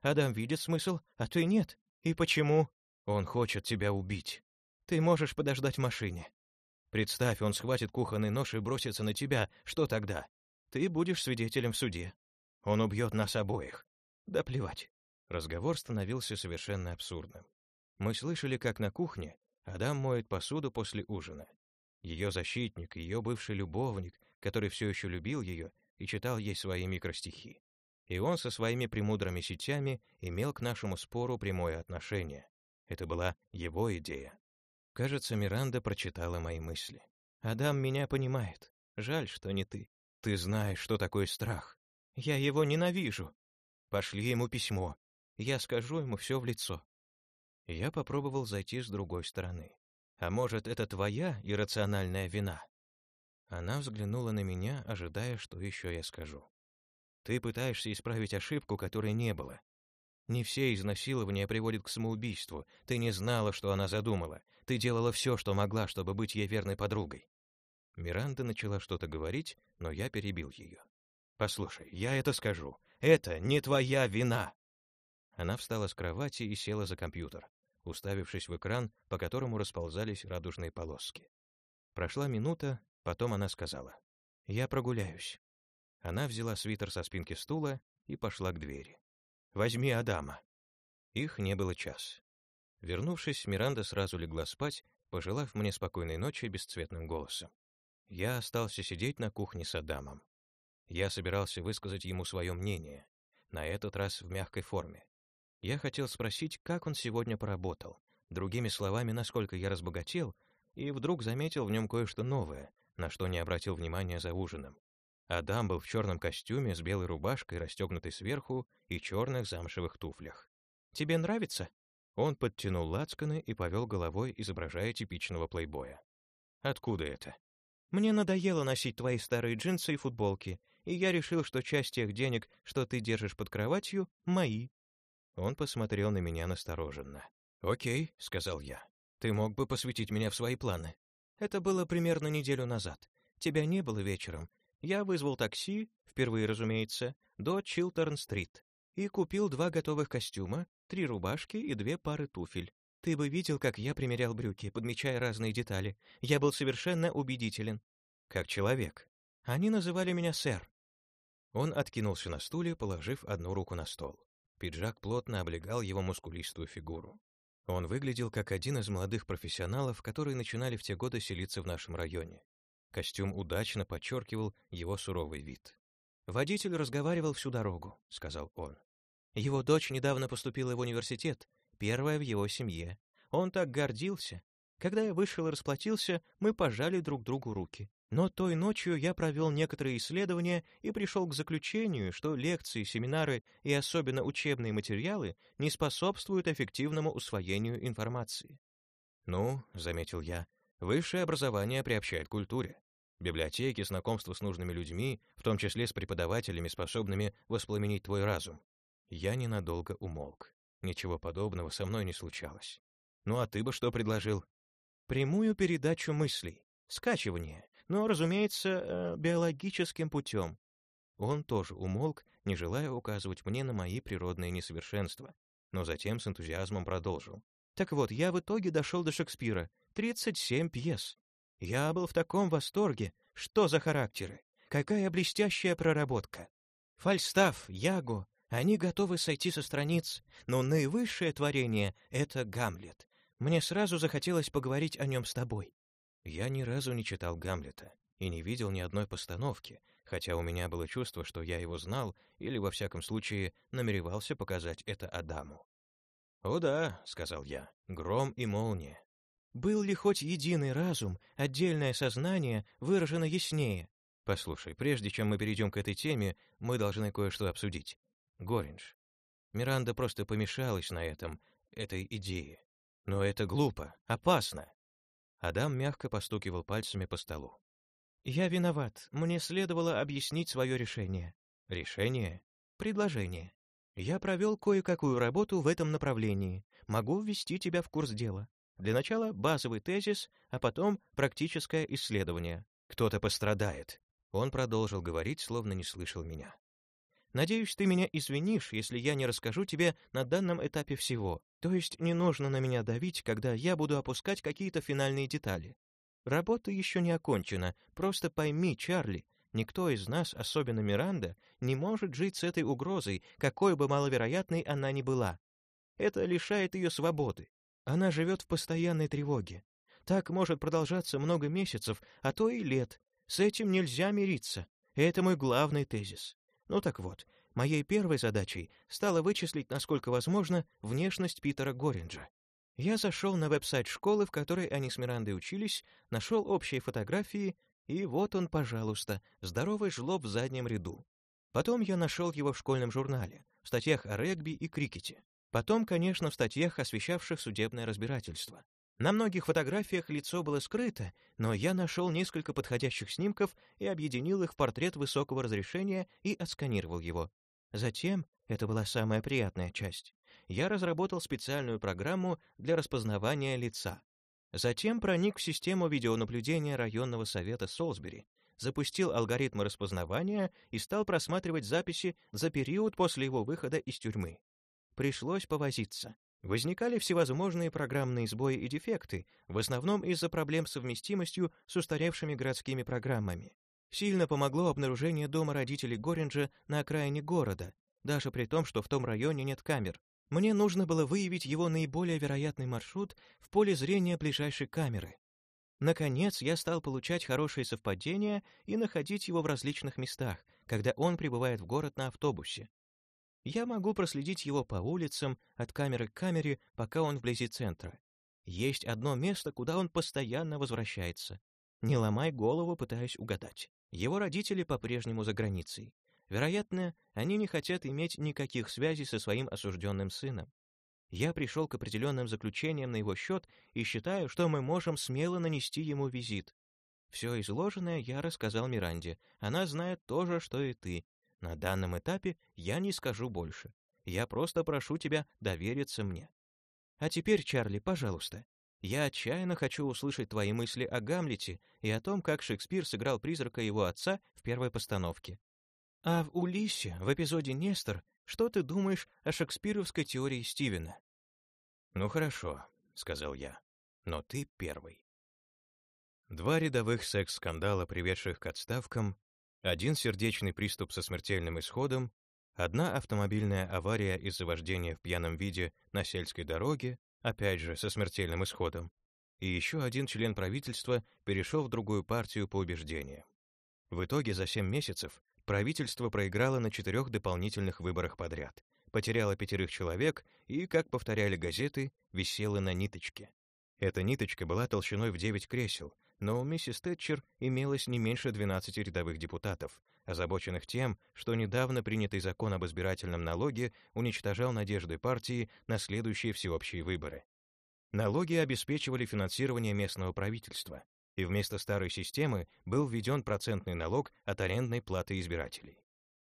«Адам видит смысл, а ты нет. И почему?» «Он хочет тебя убить. Ты можешь подождать в машине. Представь, он схватит кухонный нож и бросится на тебя. Что тогда? Ты будешь свидетелем в суде. Он убьет нас обоих. Да плевать». Разговор становился совершенно абсурдным. Мы слышали, как на кухне Адам моет посуду после ужина. Ее защитник, ее бывший любовник, который все еще любил ее и читал ей свои микростихи. И он со своими премудрыми сетями имел к нашему спору прямое отношение. Это была его идея. Кажется, Миранда прочитала мои мысли. «Адам меня понимает. Жаль, что не ты. Ты знаешь, что такое страх. Я его ненавижу. Пошли ему письмо. Я скажу ему все в лицо. Я попробовал зайти с другой стороны. А может, это твоя иррациональная вина? Она взглянула на меня, ожидая, что еще я скажу. Ты пытаешься исправить ошибку, которой не было. Не все изнасилования приводят к самоубийству. Ты не знала, что она задумала. Ты делала все, что могла, чтобы быть ей верной подругой. Миранда начала что-то говорить, но я перебил ее. «Послушай, я это скажу. Это не твоя вина!» Она встала с кровати и села за компьютер уставившись в экран, по которому расползались радужные полоски. Прошла минута, потом она сказала, «Я прогуляюсь». Она взяла свитер со спинки стула и пошла к двери. «Возьми Адама». Их не было час. Вернувшись, Миранда сразу легла спать, пожелав мне спокойной ночи бесцветным голосом. Я остался сидеть на кухне с Адамом. Я собирался высказать ему свое мнение, на этот раз в мягкой форме. Я хотел спросить, как он сегодня поработал, другими словами, насколько я разбогател, и вдруг заметил в нем кое-что новое, на что не обратил внимания за ужином. Адам был в черном костюме с белой рубашкой, расстегнутой сверху, и черных замшевых туфлях. «Тебе нравится?» Он подтянул лацканы и повел головой, изображая типичного плейбоя. «Откуда это?» «Мне надоело носить твои старые джинсы и футболки, и я решил, что часть тех денег, что ты держишь под кроватью, мои». Он посмотрел на меня настороженно. «Окей», — сказал я. «Ты мог бы посвятить меня в свои планы». Это было примерно неделю назад. Тебя не было вечером. Я вызвал такси, впервые, разумеется, до Чилтерн-стрит и купил два готовых костюма, три рубашки и две пары туфель. Ты бы видел, как я примерял брюки, подмечая разные детали. Я был совершенно убедителен. Как человек. Они называли меня сэр. Он откинулся на стуле, положив одну руку на стол. Пиджак плотно облегал его мускулистую фигуру. Он выглядел как один из молодых профессионалов, которые начинали в те годы селиться в нашем районе. Костюм удачно подчеркивал его суровый вид. «Водитель разговаривал всю дорогу», — сказал он. Его дочь недавно поступила в университет, первая в его семье. Он так гордился. Когда я вышел и расплатился, мы пожали друг другу руки. Но той ночью я провел некоторые исследования и пришел к заключению, что лекции, семинары и особенно учебные материалы не способствуют эффективному усвоению информации. «Ну», — заметил я, — «высшее образование приобщает к культуре. Библиотеки, знакомство с нужными людьми, в том числе с преподавателями, способными воспламенить твой разум. Я ненадолго умолк. Ничего подобного со мной не случалось. Ну а ты бы что предложил? Прямую передачу мыслей, скачивание, но, разумеется, э, биологическим путем. Он тоже умолк, не желая указывать мне на мои природные несовершенства, но затем с энтузиазмом продолжил. Так вот, я в итоге дошел до Шекспира. 37 пьес. Я был в таком восторге. Что за характеры? Какая блестящая проработка. Фальстаф, Яго, они готовы сойти со страниц, но наивысшее творение — это Гамлет. Мне сразу захотелось поговорить о нем с тобой. Я ни разу не читал Гамлета и не видел ни одной постановки, хотя у меня было чувство, что я его знал или, во всяком случае, намеревался показать это Адаму. «О да», — сказал я, — «гром и молния». Был ли хоть единый разум, отдельное сознание выражено яснее? Послушай, прежде чем мы перейдем к этой теме, мы должны кое-что обсудить. Горинж. Миранда просто помешалась на этом, этой идее. Но это глупо, опасно. Адам мягко постукивал пальцами по столу. «Я виноват. Мне следовало объяснить свое решение». «Решение?» «Предложение. Я провел кое-какую работу в этом направлении. Могу ввести тебя в курс дела. Для начала базовый тезис, а потом практическое исследование. Кто-то пострадает». Он продолжил говорить, словно не слышал меня. Надеюсь, ты меня извинишь, если я не расскажу тебе на данном этапе всего. То есть не нужно на меня давить, когда я буду опускать какие-то финальные детали. Работа еще не окончена. Просто пойми, Чарли, никто из нас, особенно Миранда, не может жить с этой угрозой, какой бы маловероятной она ни была. Это лишает ее свободы. Она живет в постоянной тревоге. Так может продолжаться много месяцев, а то и лет. С этим нельзя мириться. Это мой главный тезис. Ну так вот, моей первой задачей стало вычислить, насколько возможно, внешность Питера Горинджа. Я зашел на веб-сайт школы, в которой они с Мирандой учились, нашел общие фотографии, и вот он, пожалуйста, здоровый жлоб в заднем ряду. Потом я нашел его в школьном журнале, в статьях о регби и крикете. Потом, конечно, в статьях, освещавших судебное разбирательство. На многих фотографиях лицо было скрыто, но я нашел несколько подходящих снимков и объединил их в портрет высокого разрешения и отсканировал его. Затем, это была самая приятная часть, я разработал специальную программу для распознавания лица. Затем проник в систему видеонаблюдения районного совета Солсбери, запустил алгоритмы распознавания и стал просматривать записи за период после его выхода из тюрьмы. Пришлось повозиться. Возникали всевозможные программные сбои и дефекты, в основном из-за проблем с совместимостью с устаревшими городскими программами. Сильно помогло обнаружение дома родителей Горинджа на окраине города, даже при том, что в том районе нет камер. Мне нужно было выявить его наиболее вероятный маршрут в поле зрения ближайшей камеры. Наконец, я стал получать хорошие совпадения и находить его в различных местах, когда он прибывает в город на автобусе. Я могу проследить его по улицам, от камеры к камере, пока он вблизи центра. Есть одно место, куда он постоянно возвращается. Не ломай голову, пытаясь угадать. Его родители по-прежнему за границей. Вероятно, они не хотят иметь никаких связей со своим осужденным сыном. Я пришел к определенным заключениям на его счет и считаю, что мы можем смело нанести ему визит. Все изложенное я рассказал Миранде. Она знает то же, что и ты. На данном этапе я не скажу больше. Я просто прошу тебя довериться мне. А теперь, Чарли, пожалуйста, я отчаянно хочу услышать твои мысли о Гамлете и о том, как Шекспир сыграл призрака его отца в первой постановке. А в Улиссе, в эпизоде «Нестор», что ты думаешь о шекспировской теории Стивена?» «Ну хорошо», — сказал я, — «но ты первый». Два рядовых секс-скандала, приведших к отставкам, один сердечный приступ со смертельным исходом, одна автомобильная авария из-за вождения в пьяном виде на сельской дороге, опять же со смертельным исходом, и еще один член правительства перешел в другую партию по убеждениям. В итоге за 7 месяцев правительство проиграло на четырех дополнительных выборах подряд, потеряло пятерых человек и, как повторяли газеты, висело на ниточке. Эта ниточка была толщиной в 9 кресел, но у миссис Тэтчер имелось не меньше 12 рядовых депутатов, озабоченных тем, что недавно принятый закон об избирательном налоге уничтожал надежды партии на следующие всеобщие выборы. Налоги обеспечивали финансирование местного правительства, и вместо старой системы был введен процентный налог от арендной платы избирателей.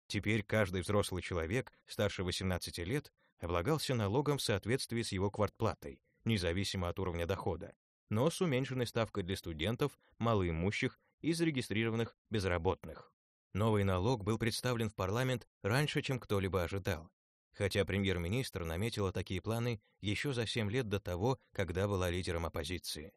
Теперь каждый взрослый человек старше 18 лет облагался налогом в соответствии с его квартплатой, независимо от уровня дохода, но с уменьшенной ставкой для студентов, малоимущих и зарегистрированных безработных. Новый налог был представлен в парламент раньше, чем кто-либо ожидал, хотя премьер-министр наметила такие планы еще за 7 лет до того, когда была лидером оппозиции.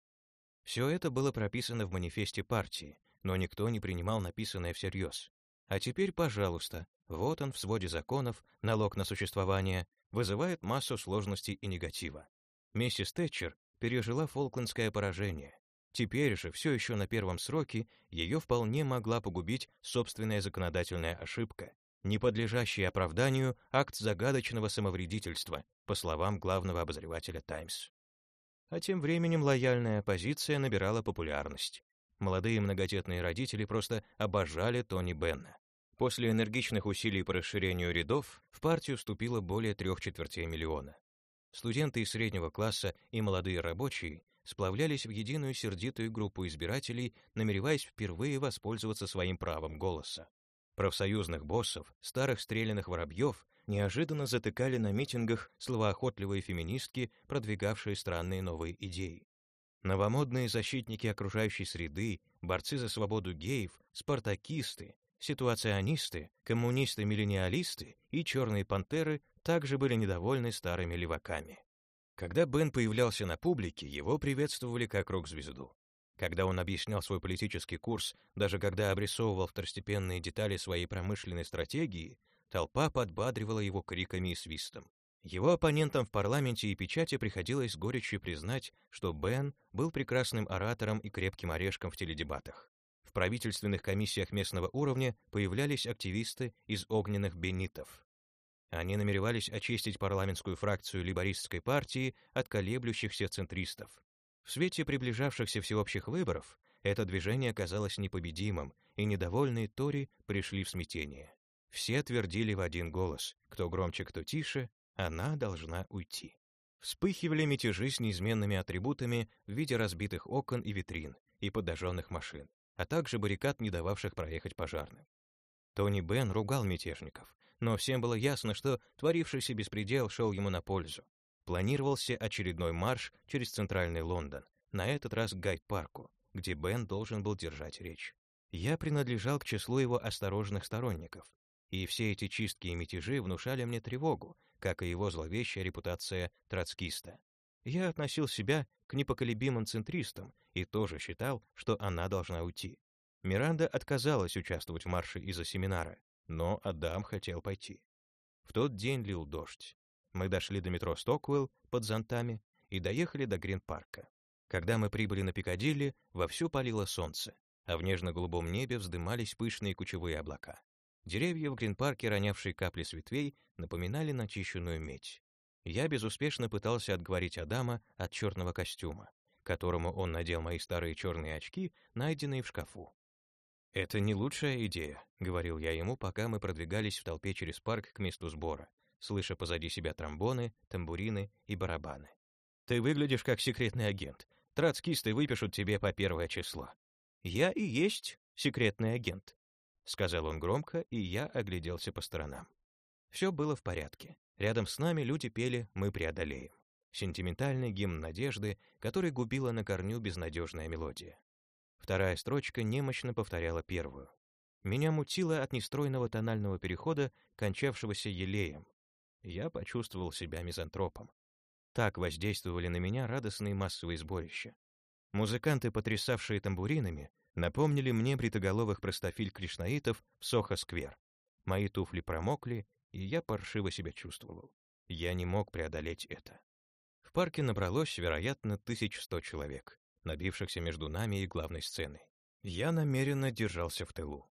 Все это было прописано в манифесте партии, но никто не принимал написанное всерьез. А теперь, пожалуйста, вот он в своде законов, налог на существование, вызывает массу сложностей и негатива. Миссис Тэтчер пережила фолклендское поражение. Теперь же, все еще на первом сроке, ее вполне могла погубить собственная законодательная ошибка, не подлежащий оправданию акт загадочного самовредительства, по словам главного обозревателя «Таймс». А тем временем лояльная оппозиция набирала популярность. Молодые многодетные родители просто обожали Тони Бенна. После энергичных усилий по расширению рядов в партию вступило более трех четвертей миллиона. Студенты из среднего класса и молодые рабочие сплавлялись в единую сердитую группу избирателей, намереваясь впервые воспользоваться своим правом голоса. Профсоюзных боссов, старых стрелянных воробьев неожиданно затыкали на митингах словоохотливые феминистки, продвигавшие странные новые идеи. Новомодные защитники окружающей среды, борцы за свободу геев, спартакисты, ситуационисты, коммунисты-миллениалисты и черные пантеры также были недовольны старыми леваками. Когда Бен появлялся на публике, его приветствовали как рок-звезду. Когда он объяснял свой политический курс, даже когда обрисовывал второстепенные детали своей промышленной стратегии, Толпа подбадривала его криками и свистом. Его оппонентам в парламенте и печати приходилось горечью признать, что Бен был прекрасным оратором и крепким орешком в теледебатах. В правительственных комиссиях местного уровня появлялись активисты из огненных бенитов. Они намеревались очистить парламентскую фракцию либористской партии от колеблющихся центристов. В свете приближавшихся всеобщих выборов это движение казалось непобедимым, и недовольные Тори пришли в смятение. Все твердили в один голос, кто громче, кто тише, она должна уйти. Вспыхивали мятежи с неизменными атрибутами в виде разбитых окон и витрин и подожженных машин, а также баррикад, не дававших проехать пожарным. Тони Бен ругал мятежников, но всем было ясно, что творившийся беспредел шел ему на пользу. Планировался очередной марш через центральный Лондон, на этот раз к Гайд-парку, где Бен должен был держать речь. Я принадлежал к числу его осторожных сторонников, и все эти чистки и мятежи внушали мне тревогу, как и его зловещая репутация троцкиста. Я относил себя к непоколебимым центристам и тоже считал, что она должна уйти. Миранда отказалась участвовать в марше из-за семинара, но Адам хотел пойти. В тот день лил дождь. Мы дошли до метро Стоквелл под зонтами и доехали до Грин-парка. Когда мы прибыли на Пикадилли, вовсю палило солнце, а в нежно-голубом небе вздымались пышные кучевые облака. Деревья в Грин-парке, ронявшие капли с ветвей, напоминали начищенную медь. Я безуспешно пытался отговорить Адама от черного костюма, которому он надел мои старые черные очки, найденные в шкафу. «Это не лучшая идея», — говорил я ему, пока мы продвигались в толпе через парк к месту сбора, слыша позади себя тромбоны, тамбурины и барабаны. «Ты выглядишь как секретный агент. Троцкисты выпишут тебе по первое число». «Я и есть секретный агент», — сказал он громко, и я огляделся по сторонам. Все было в порядке. Рядом с нами люди пели «Мы преодолеем». Сентиментальный гимн надежды, который губила на корню безнадежная мелодия. Вторая строчка немощно повторяла первую. Меня мутило от нестройного тонального перехода, кончавшегося елеем. Я почувствовал себя мизантропом. Так воздействовали на меня радостные массовые сборища. Музыканты, потрясавшие тамбуринами, напомнили мне бритоголовых простофиль кришнаитов в Сохо-сквер. Мои туфли промокли, и я паршиво себя чувствовал. Я не мог преодолеть это. В парке набралось, вероятно, 1100 человек набившихся между нами и главной сценой. Я намеренно держался в тылу.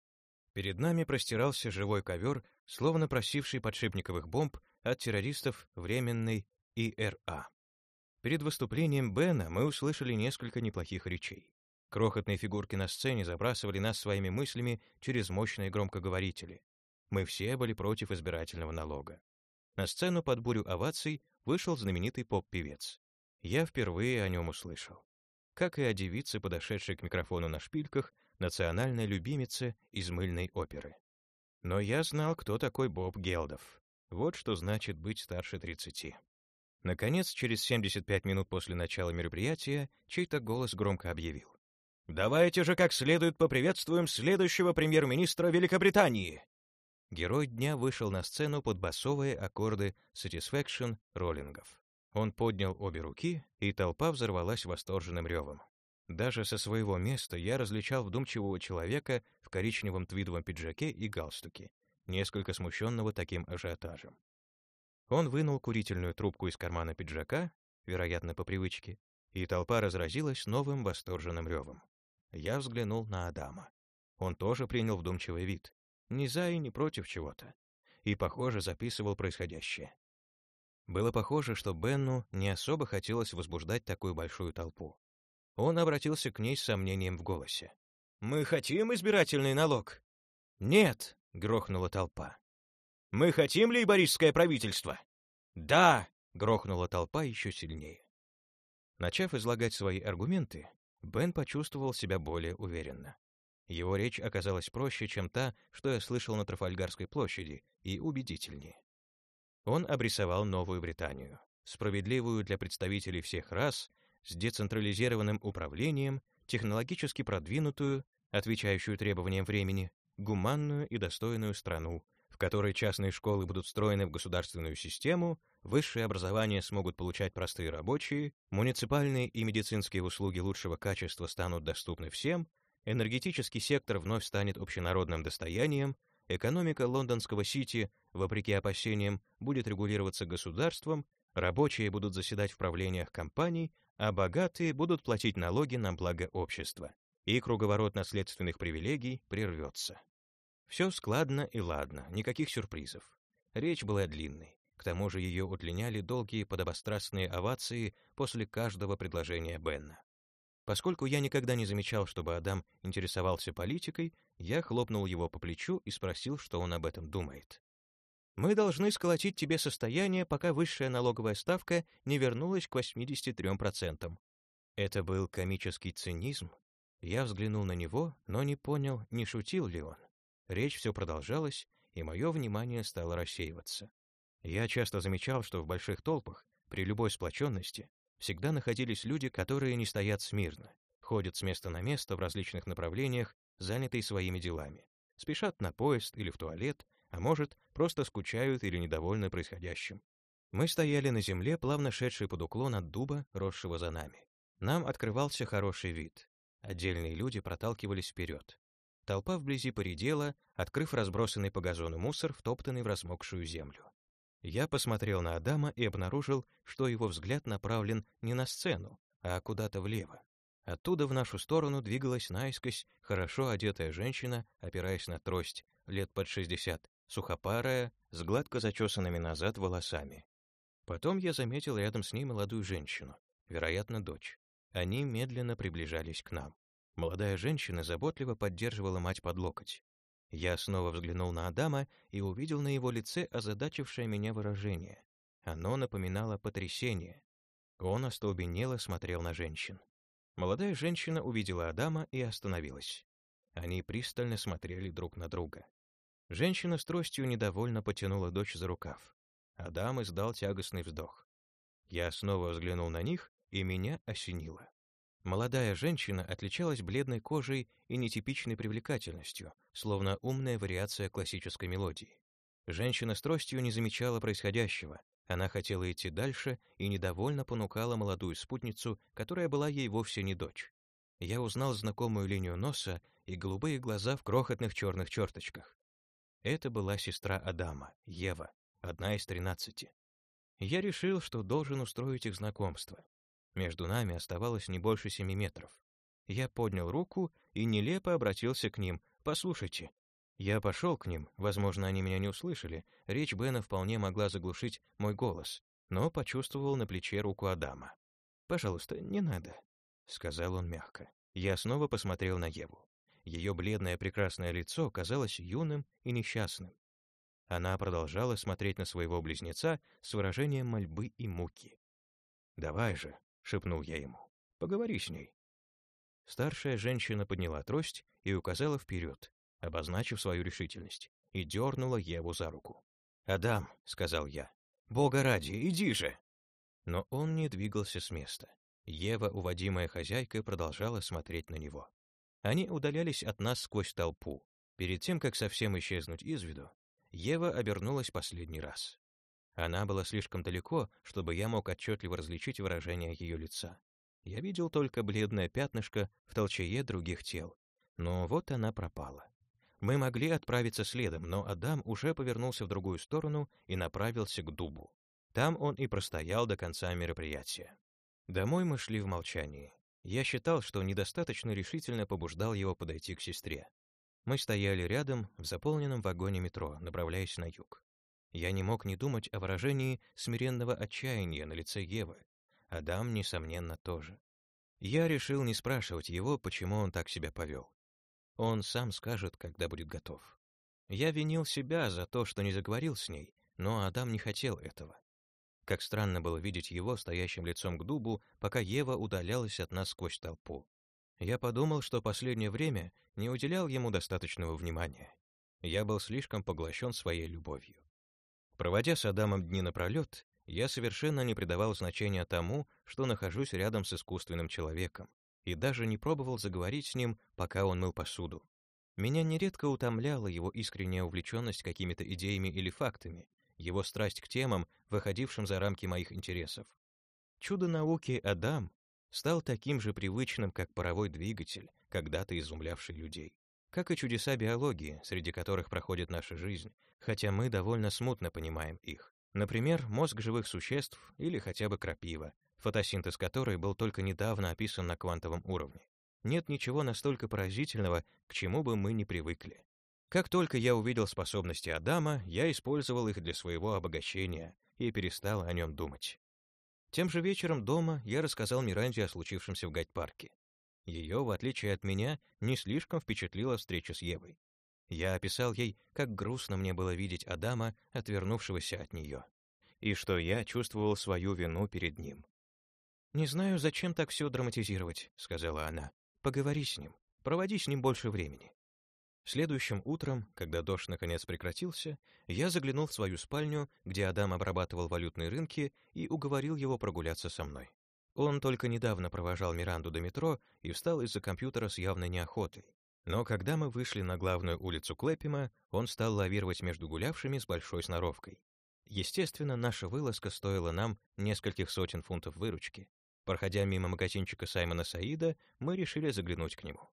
Перед нами простирался живой ковер, словно просивший подшипниковых бомб от террористов временной ИРА. Перед выступлением Бена мы услышали несколько неплохих речей. Крохотные фигурки на сцене забрасывали нас своими мыслями через мощные громкоговорители. Мы все были против избирательного налога. На сцену под бурю оваций вышел знаменитый поп-певец. Я впервые о нем услышал как и о девице, подошедшей к микрофону на шпильках, национальной любимице из мыльной оперы. Но я знал, кто такой Боб Гелдов. Вот что значит быть старше 30. Наконец, через 75 минут после начала мероприятия, чей-то голос громко объявил. «Давайте же как следует поприветствуем следующего премьер-министра Великобритании!» Герой дня вышел на сцену под басовые аккорды Satisfaction роллингов. Он поднял обе руки, и толпа взорвалась восторженным ревом. Даже со своего места я различал вдумчивого человека в коричневом твидовом пиджаке и галстуке, несколько смущенного таким ажиотажем. Он вынул курительную трубку из кармана пиджака, вероятно, по привычке, и толпа разразилась новым восторженным ревом. Я взглянул на Адама. Он тоже принял вдумчивый вид, ни за и ни против чего-то, и, похоже, записывал происходящее. Было похоже, что Бенну не особо хотелось возбуждать такую большую толпу. Он обратился к ней с сомнением в голосе. «Мы хотим избирательный налог?» «Нет», — грохнула толпа. «Мы хотим лейбористское правительство?» «Да!» — грохнула толпа еще сильнее. Начав излагать свои аргументы, Бен почувствовал себя более уверенно. Его речь оказалась проще, чем та, что я слышал на Трафальгарской площади, и убедительнее. Он обрисовал Новую Британию, справедливую для представителей всех рас, с децентрализированным управлением, технологически продвинутую, отвечающую требованиям времени, гуманную и достойную страну, в которой частные школы будут встроены в государственную систему, высшее образование смогут получать простые рабочие, муниципальные и медицинские услуги лучшего качества станут доступны всем, энергетический сектор вновь станет общенародным достоянием, экономика лондонского Сити, вопреки опасениям, будет регулироваться государством, рабочие будут заседать в правлениях компаний, а богатые будут платить налоги на благо общества, и круговорот наследственных привилегий прервется. Все складно и ладно, никаких сюрпризов. Речь была длинной, к тому же ее удлиняли долгие подобострастные овации после каждого предложения Бенна. Поскольку я никогда не замечал, чтобы Адам интересовался политикой, я хлопнул его по плечу и спросил, что он об этом думает. «Мы должны сколотить тебе состояние, пока высшая налоговая ставка не вернулась к 83%. Это был комический цинизм. Я взглянул на него, но не понял, не шутил ли он. Речь все продолжалась, и мое внимание стало рассеиваться. Я часто замечал, что в больших толпах, при любой сплоченности, всегда находились люди, которые не стоят смирно, ходят с места на место в различных направлениях, занятые своими делами, спешат на поезд или в туалет, а может, просто скучают или недовольны происходящим. Мы стояли на земле, плавно шедшей под уклон от дуба, росшего за нами. Нам открывался хороший вид. Отдельные люди проталкивались вперед. Толпа вблизи поредела, открыв разбросанный по газону мусор, втоптанный в размокшую землю. Я посмотрел на Адама и обнаружил, что его взгляд направлен не на сцену, а куда-то влево. Оттуда в нашу сторону двигалась наискось хорошо одетая женщина, опираясь на трость, лет под 60, сухопарая, с гладко зачесанными назад волосами. Потом я заметил рядом с ней молодую женщину, вероятно, дочь. Они медленно приближались к нам. Молодая женщина заботливо поддерживала мать под локоть. Я снова взглянул на Адама и увидел на его лице озадачившее меня выражение. Оно напоминало потрясение. Он остолбенело смотрел на женщин. Молодая женщина увидела Адама и остановилась. Они пристально смотрели друг на друга. Женщина с тростью недовольно потянула дочь за рукав. Адам издал тягостный вздох. Я снова взглянул на них, и меня осенило. Молодая женщина отличалась бледной кожей и нетипичной привлекательностью, словно умная вариация классической мелодии. Женщина с тростью не замечала происходящего. Она хотела идти дальше и недовольно понукала молодую спутницу, которая была ей вовсе не дочь. Я узнал знакомую линию носа и голубые глаза в крохотных черных черточках. Это была сестра Адама, Ева, одна из тринадцати. Я решил, что должен устроить их знакомство. Между нами оставалось не больше семи метров. Я поднял руку и нелепо обратился к ним. «Послушайте». Я пошел к ним, возможно, они меня не услышали, речь Бена вполне могла заглушить мой голос, но почувствовал на плече руку Адама. «Пожалуйста, не надо», — сказал он мягко. Я снова посмотрел на Еву. Ее бледное прекрасное лицо казалось юным и несчастным. Она продолжала смотреть на своего близнеца с выражением мольбы и муки. «Давай же», — шепнул я ему. «Поговори с ней». Старшая женщина подняла трость и указала вперед, обозначив свою решительность, и дернула Еву за руку. «Адам», — сказал я, — «Бога ради, иди же!» Но он не двигался с места. Ева, уводимая хозяйкой, продолжала смотреть на него. Они удалялись от нас сквозь толпу. Перед тем, как совсем исчезнуть из виду, Ева обернулась последний раз. Она была слишком далеко, чтобы я мог отчетливо различить выражение ее лица. Я видел только бледное пятнышко в толчее других тел. Но вот она пропала. Мы могли отправиться следом, но Адам уже повернулся в другую сторону и направился к дубу. Там он и простоял до конца мероприятия. Домой мы шли в молчании. Я считал, что недостаточно решительно побуждал его подойти к сестре. Мы стояли рядом в заполненном вагоне метро, направляясь на юг. Я не мог не думать о выражении смиренного отчаяния на лице Евы. Адам, несомненно, тоже. Я решил не спрашивать его, почему он так себя повел. Он сам скажет, когда будет готов. Я винил себя за то, что не заговорил с ней, но Адам не хотел этого. Как странно было видеть его стоящим лицом к дубу, пока Ева удалялась от нас сквозь толпу. Я подумал, что последнее время не уделял ему достаточного внимания. Я был слишком поглощен своей любовью. Проводя с Адамом дни напролет, я совершенно не придавал значения тому, что нахожусь рядом с искусственным человеком, и даже не пробовал заговорить с ним, пока он мыл посуду. Меня нередко утомляла его искренняя увлеченность какими-то идеями или фактами, его страсть к темам, выходившим за рамки моих интересов. Чудо науки Адам стал таким же привычным, как паровой двигатель, когда-то изумлявший людей. Как и чудеса биологии, среди которых проходит наша жизнь, хотя мы довольно смутно понимаем их. Например, мозг живых существ или хотя бы крапива, фотосинтез которой был только недавно описан на квантовом уровне. Нет ничего настолько поразительного, к чему бы мы не привыкли. Как только я увидел способности Адама, я использовал их для своего обогащения и перестал о нем думать. Тем же вечером дома я рассказал Миранде о случившемся в Гайд-парке. Ее, в отличие от меня, не слишком впечатлила встреча с Евой. Я описал ей, как грустно мне было видеть Адама, отвернувшегося от нее, и что я чувствовал свою вину перед ним. «Не знаю, зачем так все драматизировать», — сказала она. «Поговори с ним, проводи с ним больше времени». Следующим утром, когда дождь наконец прекратился, я заглянул в свою спальню, где Адам обрабатывал валютные рынки, и уговорил его прогуляться со мной. Он только недавно провожал Миранду до метро и встал из-за компьютера с явной неохотой. Но когда мы вышли на главную улицу Клэпима, он стал лавировать между гулявшими с большой сноровкой. Естественно, наша вылазка стоила нам нескольких сотен фунтов выручки. Проходя мимо магазинчика Саймона Саида, мы решили заглянуть к нему.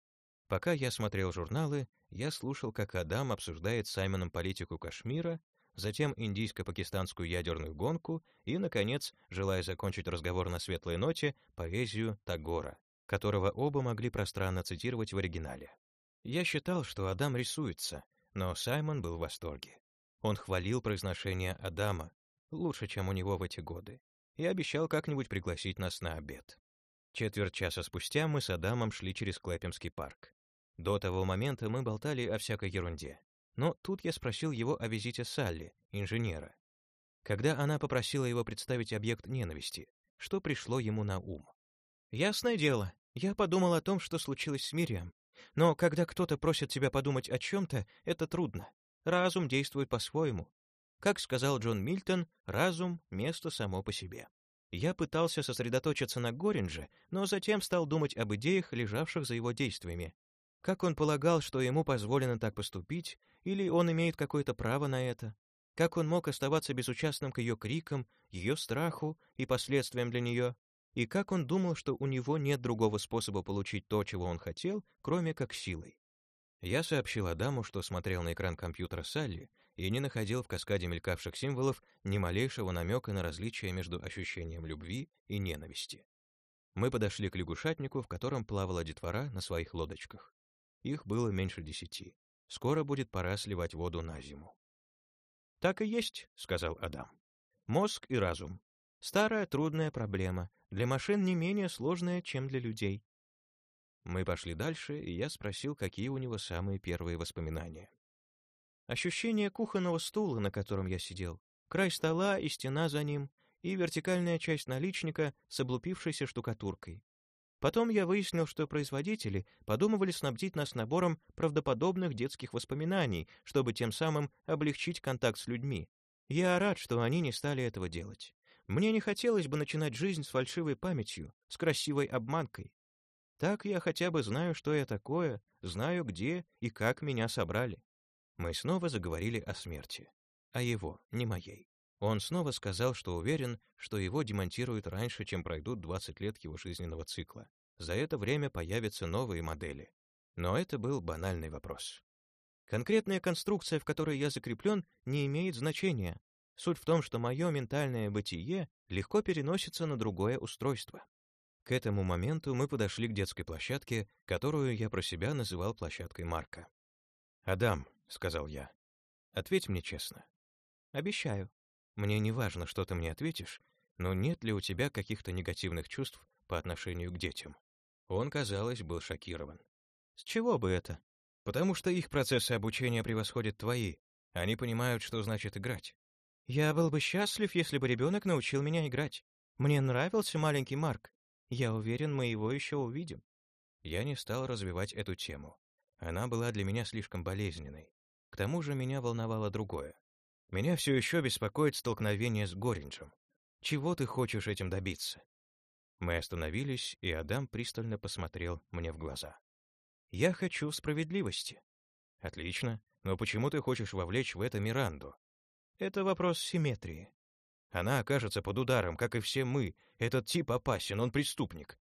Пока я смотрел журналы, я слушал, как Адам обсуждает с Саймоном политику Кашмира, затем индийско-пакистанскую ядерную гонку и, наконец, желая закончить разговор на светлой ноте, поэзию Тагора, которого оба могли пространно цитировать в оригинале. Я считал, что Адам рисуется, но Саймон был в восторге. Он хвалил произношение Адама, лучше, чем у него в эти годы, и обещал как-нибудь пригласить нас на обед. Четверть часа спустя мы с Адамом шли через Клэпемский парк. До того момента мы болтали о всякой ерунде. Но тут я спросил его о визите Салли, инженера. Когда она попросила его представить объект ненависти, что пришло ему на ум? «Ясное дело, я подумал о том, что случилось с Мириам. Но когда кто-то просит тебя подумать о чем-то, это трудно. Разум действует по-своему. Как сказал Джон Мильтон, разум — место само по себе. Я пытался сосредоточиться на Горинже, но затем стал думать об идеях, лежавших за его действиями. Как он полагал, что ему позволено так поступить, или он имеет какое-то право на это? Как он мог оставаться безучастным к ее крикам, ее страху и последствиям для нее? И как он думал, что у него нет другого способа получить то, чего он хотел, кроме как силой? Я сообщил Адаму, что смотрел на экран компьютера Салли и не находил в каскаде мелькавших символов ни малейшего намека на различие между ощущением любви и ненависти. Мы подошли к лягушатнику, в котором плавала детвора на своих лодочках. Их было меньше десяти. Скоро будет пора сливать воду на зиму. «Так и есть», — сказал Адам. «Мозг и разум. Старая трудная проблема, для машин не менее сложная, чем для людей». Мы пошли дальше, и я спросил, какие у него самые первые воспоминания. Ощущение кухонного стула, на котором я сидел, край стола и стена за ним, и вертикальная часть наличника с облупившейся штукатуркой. Потом я выяснил, что производители подумывали снабдить нас набором правдоподобных детских воспоминаний, чтобы тем самым облегчить контакт с людьми. Я рад, что они не стали этого делать. Мне не хотелось бы начинать жизнь с фальшивой памятью, с красивой обманкой. Так я хотя бы знаю, что я такое, знаю, где и как меня собрали. Мы снова заговорили о смерти. О его, не моей. Он снова сказал, что уверен, что его демонтируют раньше, чем пройдут 20 лет его жизненного цикла. За это время появятся новые модели. Но это был банальный вопрос. Конкретная конструкция, в которой я закреплен, не имеет значения. Суть в том, что мое ментальное бытие легко переносится на другое устройство. К этому моменту мы подошли к детской площадке, которую я про себя называл площадкой Марка. «Адам», — сказал я, — «ответь мне честно». «Обещаю». «Мне не важно, что ты мне ответишь, но нет ли у тебя каких-то негативных чувств по отношению к детям?» Он, казалось, был шокирован. «С чего бы это?» «Потому что их процессы обучения превосходят твои. Они понимают, что значит играть». «Я был бы счастлив, если бы ребенок научил меня играть. Мне нравился маленький Марк. Я уверен, мы его еще увидим. Я не стал развивать эту тему. Она была для меня слишком болезненной. К тому же меня волновало другое. Меня все еще беспокоит столкновение с Горинджем. Чего ты хочешь этим добиться? Мы остановились, и Адам пристально посмотрел мне в глаза. «Я хочу справедливости». «Отлично. Но почему ты хочешь вовлечь в это Миранду?» «Это вопрос симметрии. Она окажется под ударом, как и все мы. Этот тип опасен, он преступник.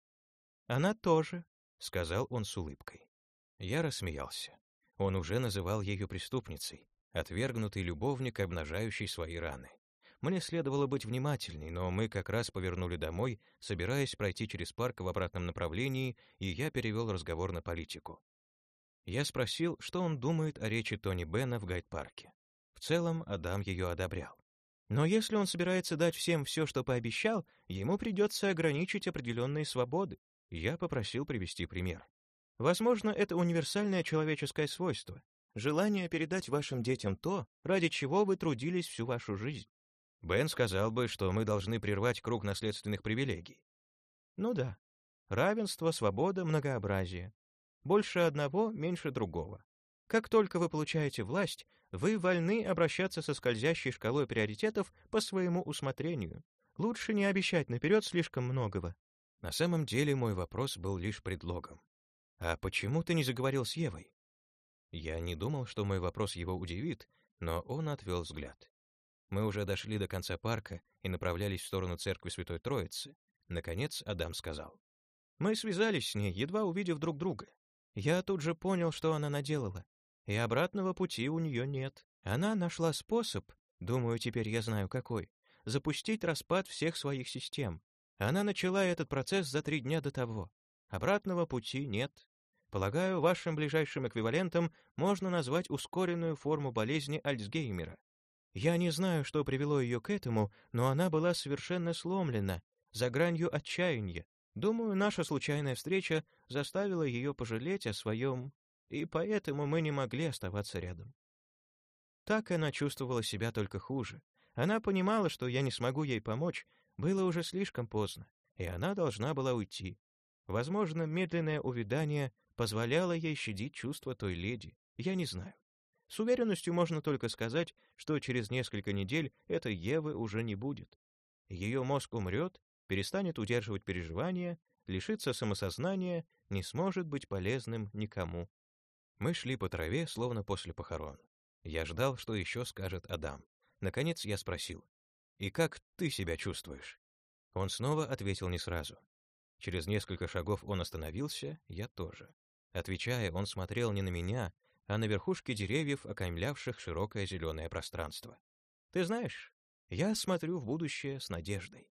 Она тоже, сказал он с улыбкой. Я рассмеялся. Он уже называл ее преступницей, отвергнутый любовник, обнажающий свои раны. Мне следовало быть внимательней, но мы как раз повернули домой, собираясь пройти через парк в обратном направлении, и я перевел разговор на политику. Я спросил, что он думает о речи Тони Бена в гайд-парке. В целом, Адам ее одобрял. Но если он собирается дать всем все, что пообещал, ему придется ограничить определенные свободы. Я попросил привести пример. Возможно, это универсальное человеческое свойство. Желание передать вашим детям то, ради чего вы трудились всю вашу жизнь. Бен сказал бы, что мы должны прервать круг наследственных привилегий. Ну да. Равенство, свобода, многообразие. Больше одного, меньше другого. Как только вы получаете власть, вы вольны обращаться со скользящей шкалой приоритетов по своему усмотрению. Лучше не обещать наперед слишком многого. На самом деле мой вопрос был лишь предлогом. «А почему ты не заговорил с Евой?» Я не думал, что мой вопрос его удивит, но он отвел взгляд. Мы уже дошли до конца парка и направлялись в сторону церкви Святой Троицы. Наконец Адам сказал. «Мы связались с ней, едва увидев друг друга. Я тут же понял, что она наделала и обратного пути у нее нет. Она нашла способ, Думаю, теперь я знаю какой. Запустить распад всех своих систем. Она начала этот процесс за три дня до того. Обратного пути нет. Полагаю, вашим ближайшим эквивалентом можно назвать ускоренную форму болезни Альцгеймера. Я не знаю, что привело ее к этому, но она была совершенно сломлена, за гранью отчаяния. Думаю, наша случайная встреча заставила ее пожалеть о своем, и поэтому мы не могли оставаться рядом. Так она чувствовала себя только хуже. Она понимала, что я не смогу ей помочь, было уже слишком поздно, и она должна была уйти. Возможно, медленное увядание позволяло ей щадить чувства той леди, я не знаю. С уверенностью можно только сказать, что через несколько недель этой Евы уже не будет. Ее мозг умрет, перестанет удерживать переживания, лишится самосознания, не сможет быть полезным никому. Мы шли по траве, словно после похорон. Я ждал, что еще скажет Адам. Наконец я спросил, «И как ты себя чувствуешь?» Он снова ответил не сразу. Через несколько шагов он остановился, я тоже. Отвечая, он смотрел не на меня, а на верхушки деревьев, окаймлявших широкое зеленое пространство. «Ты знаешь, я смотрю в будущее с надеждой».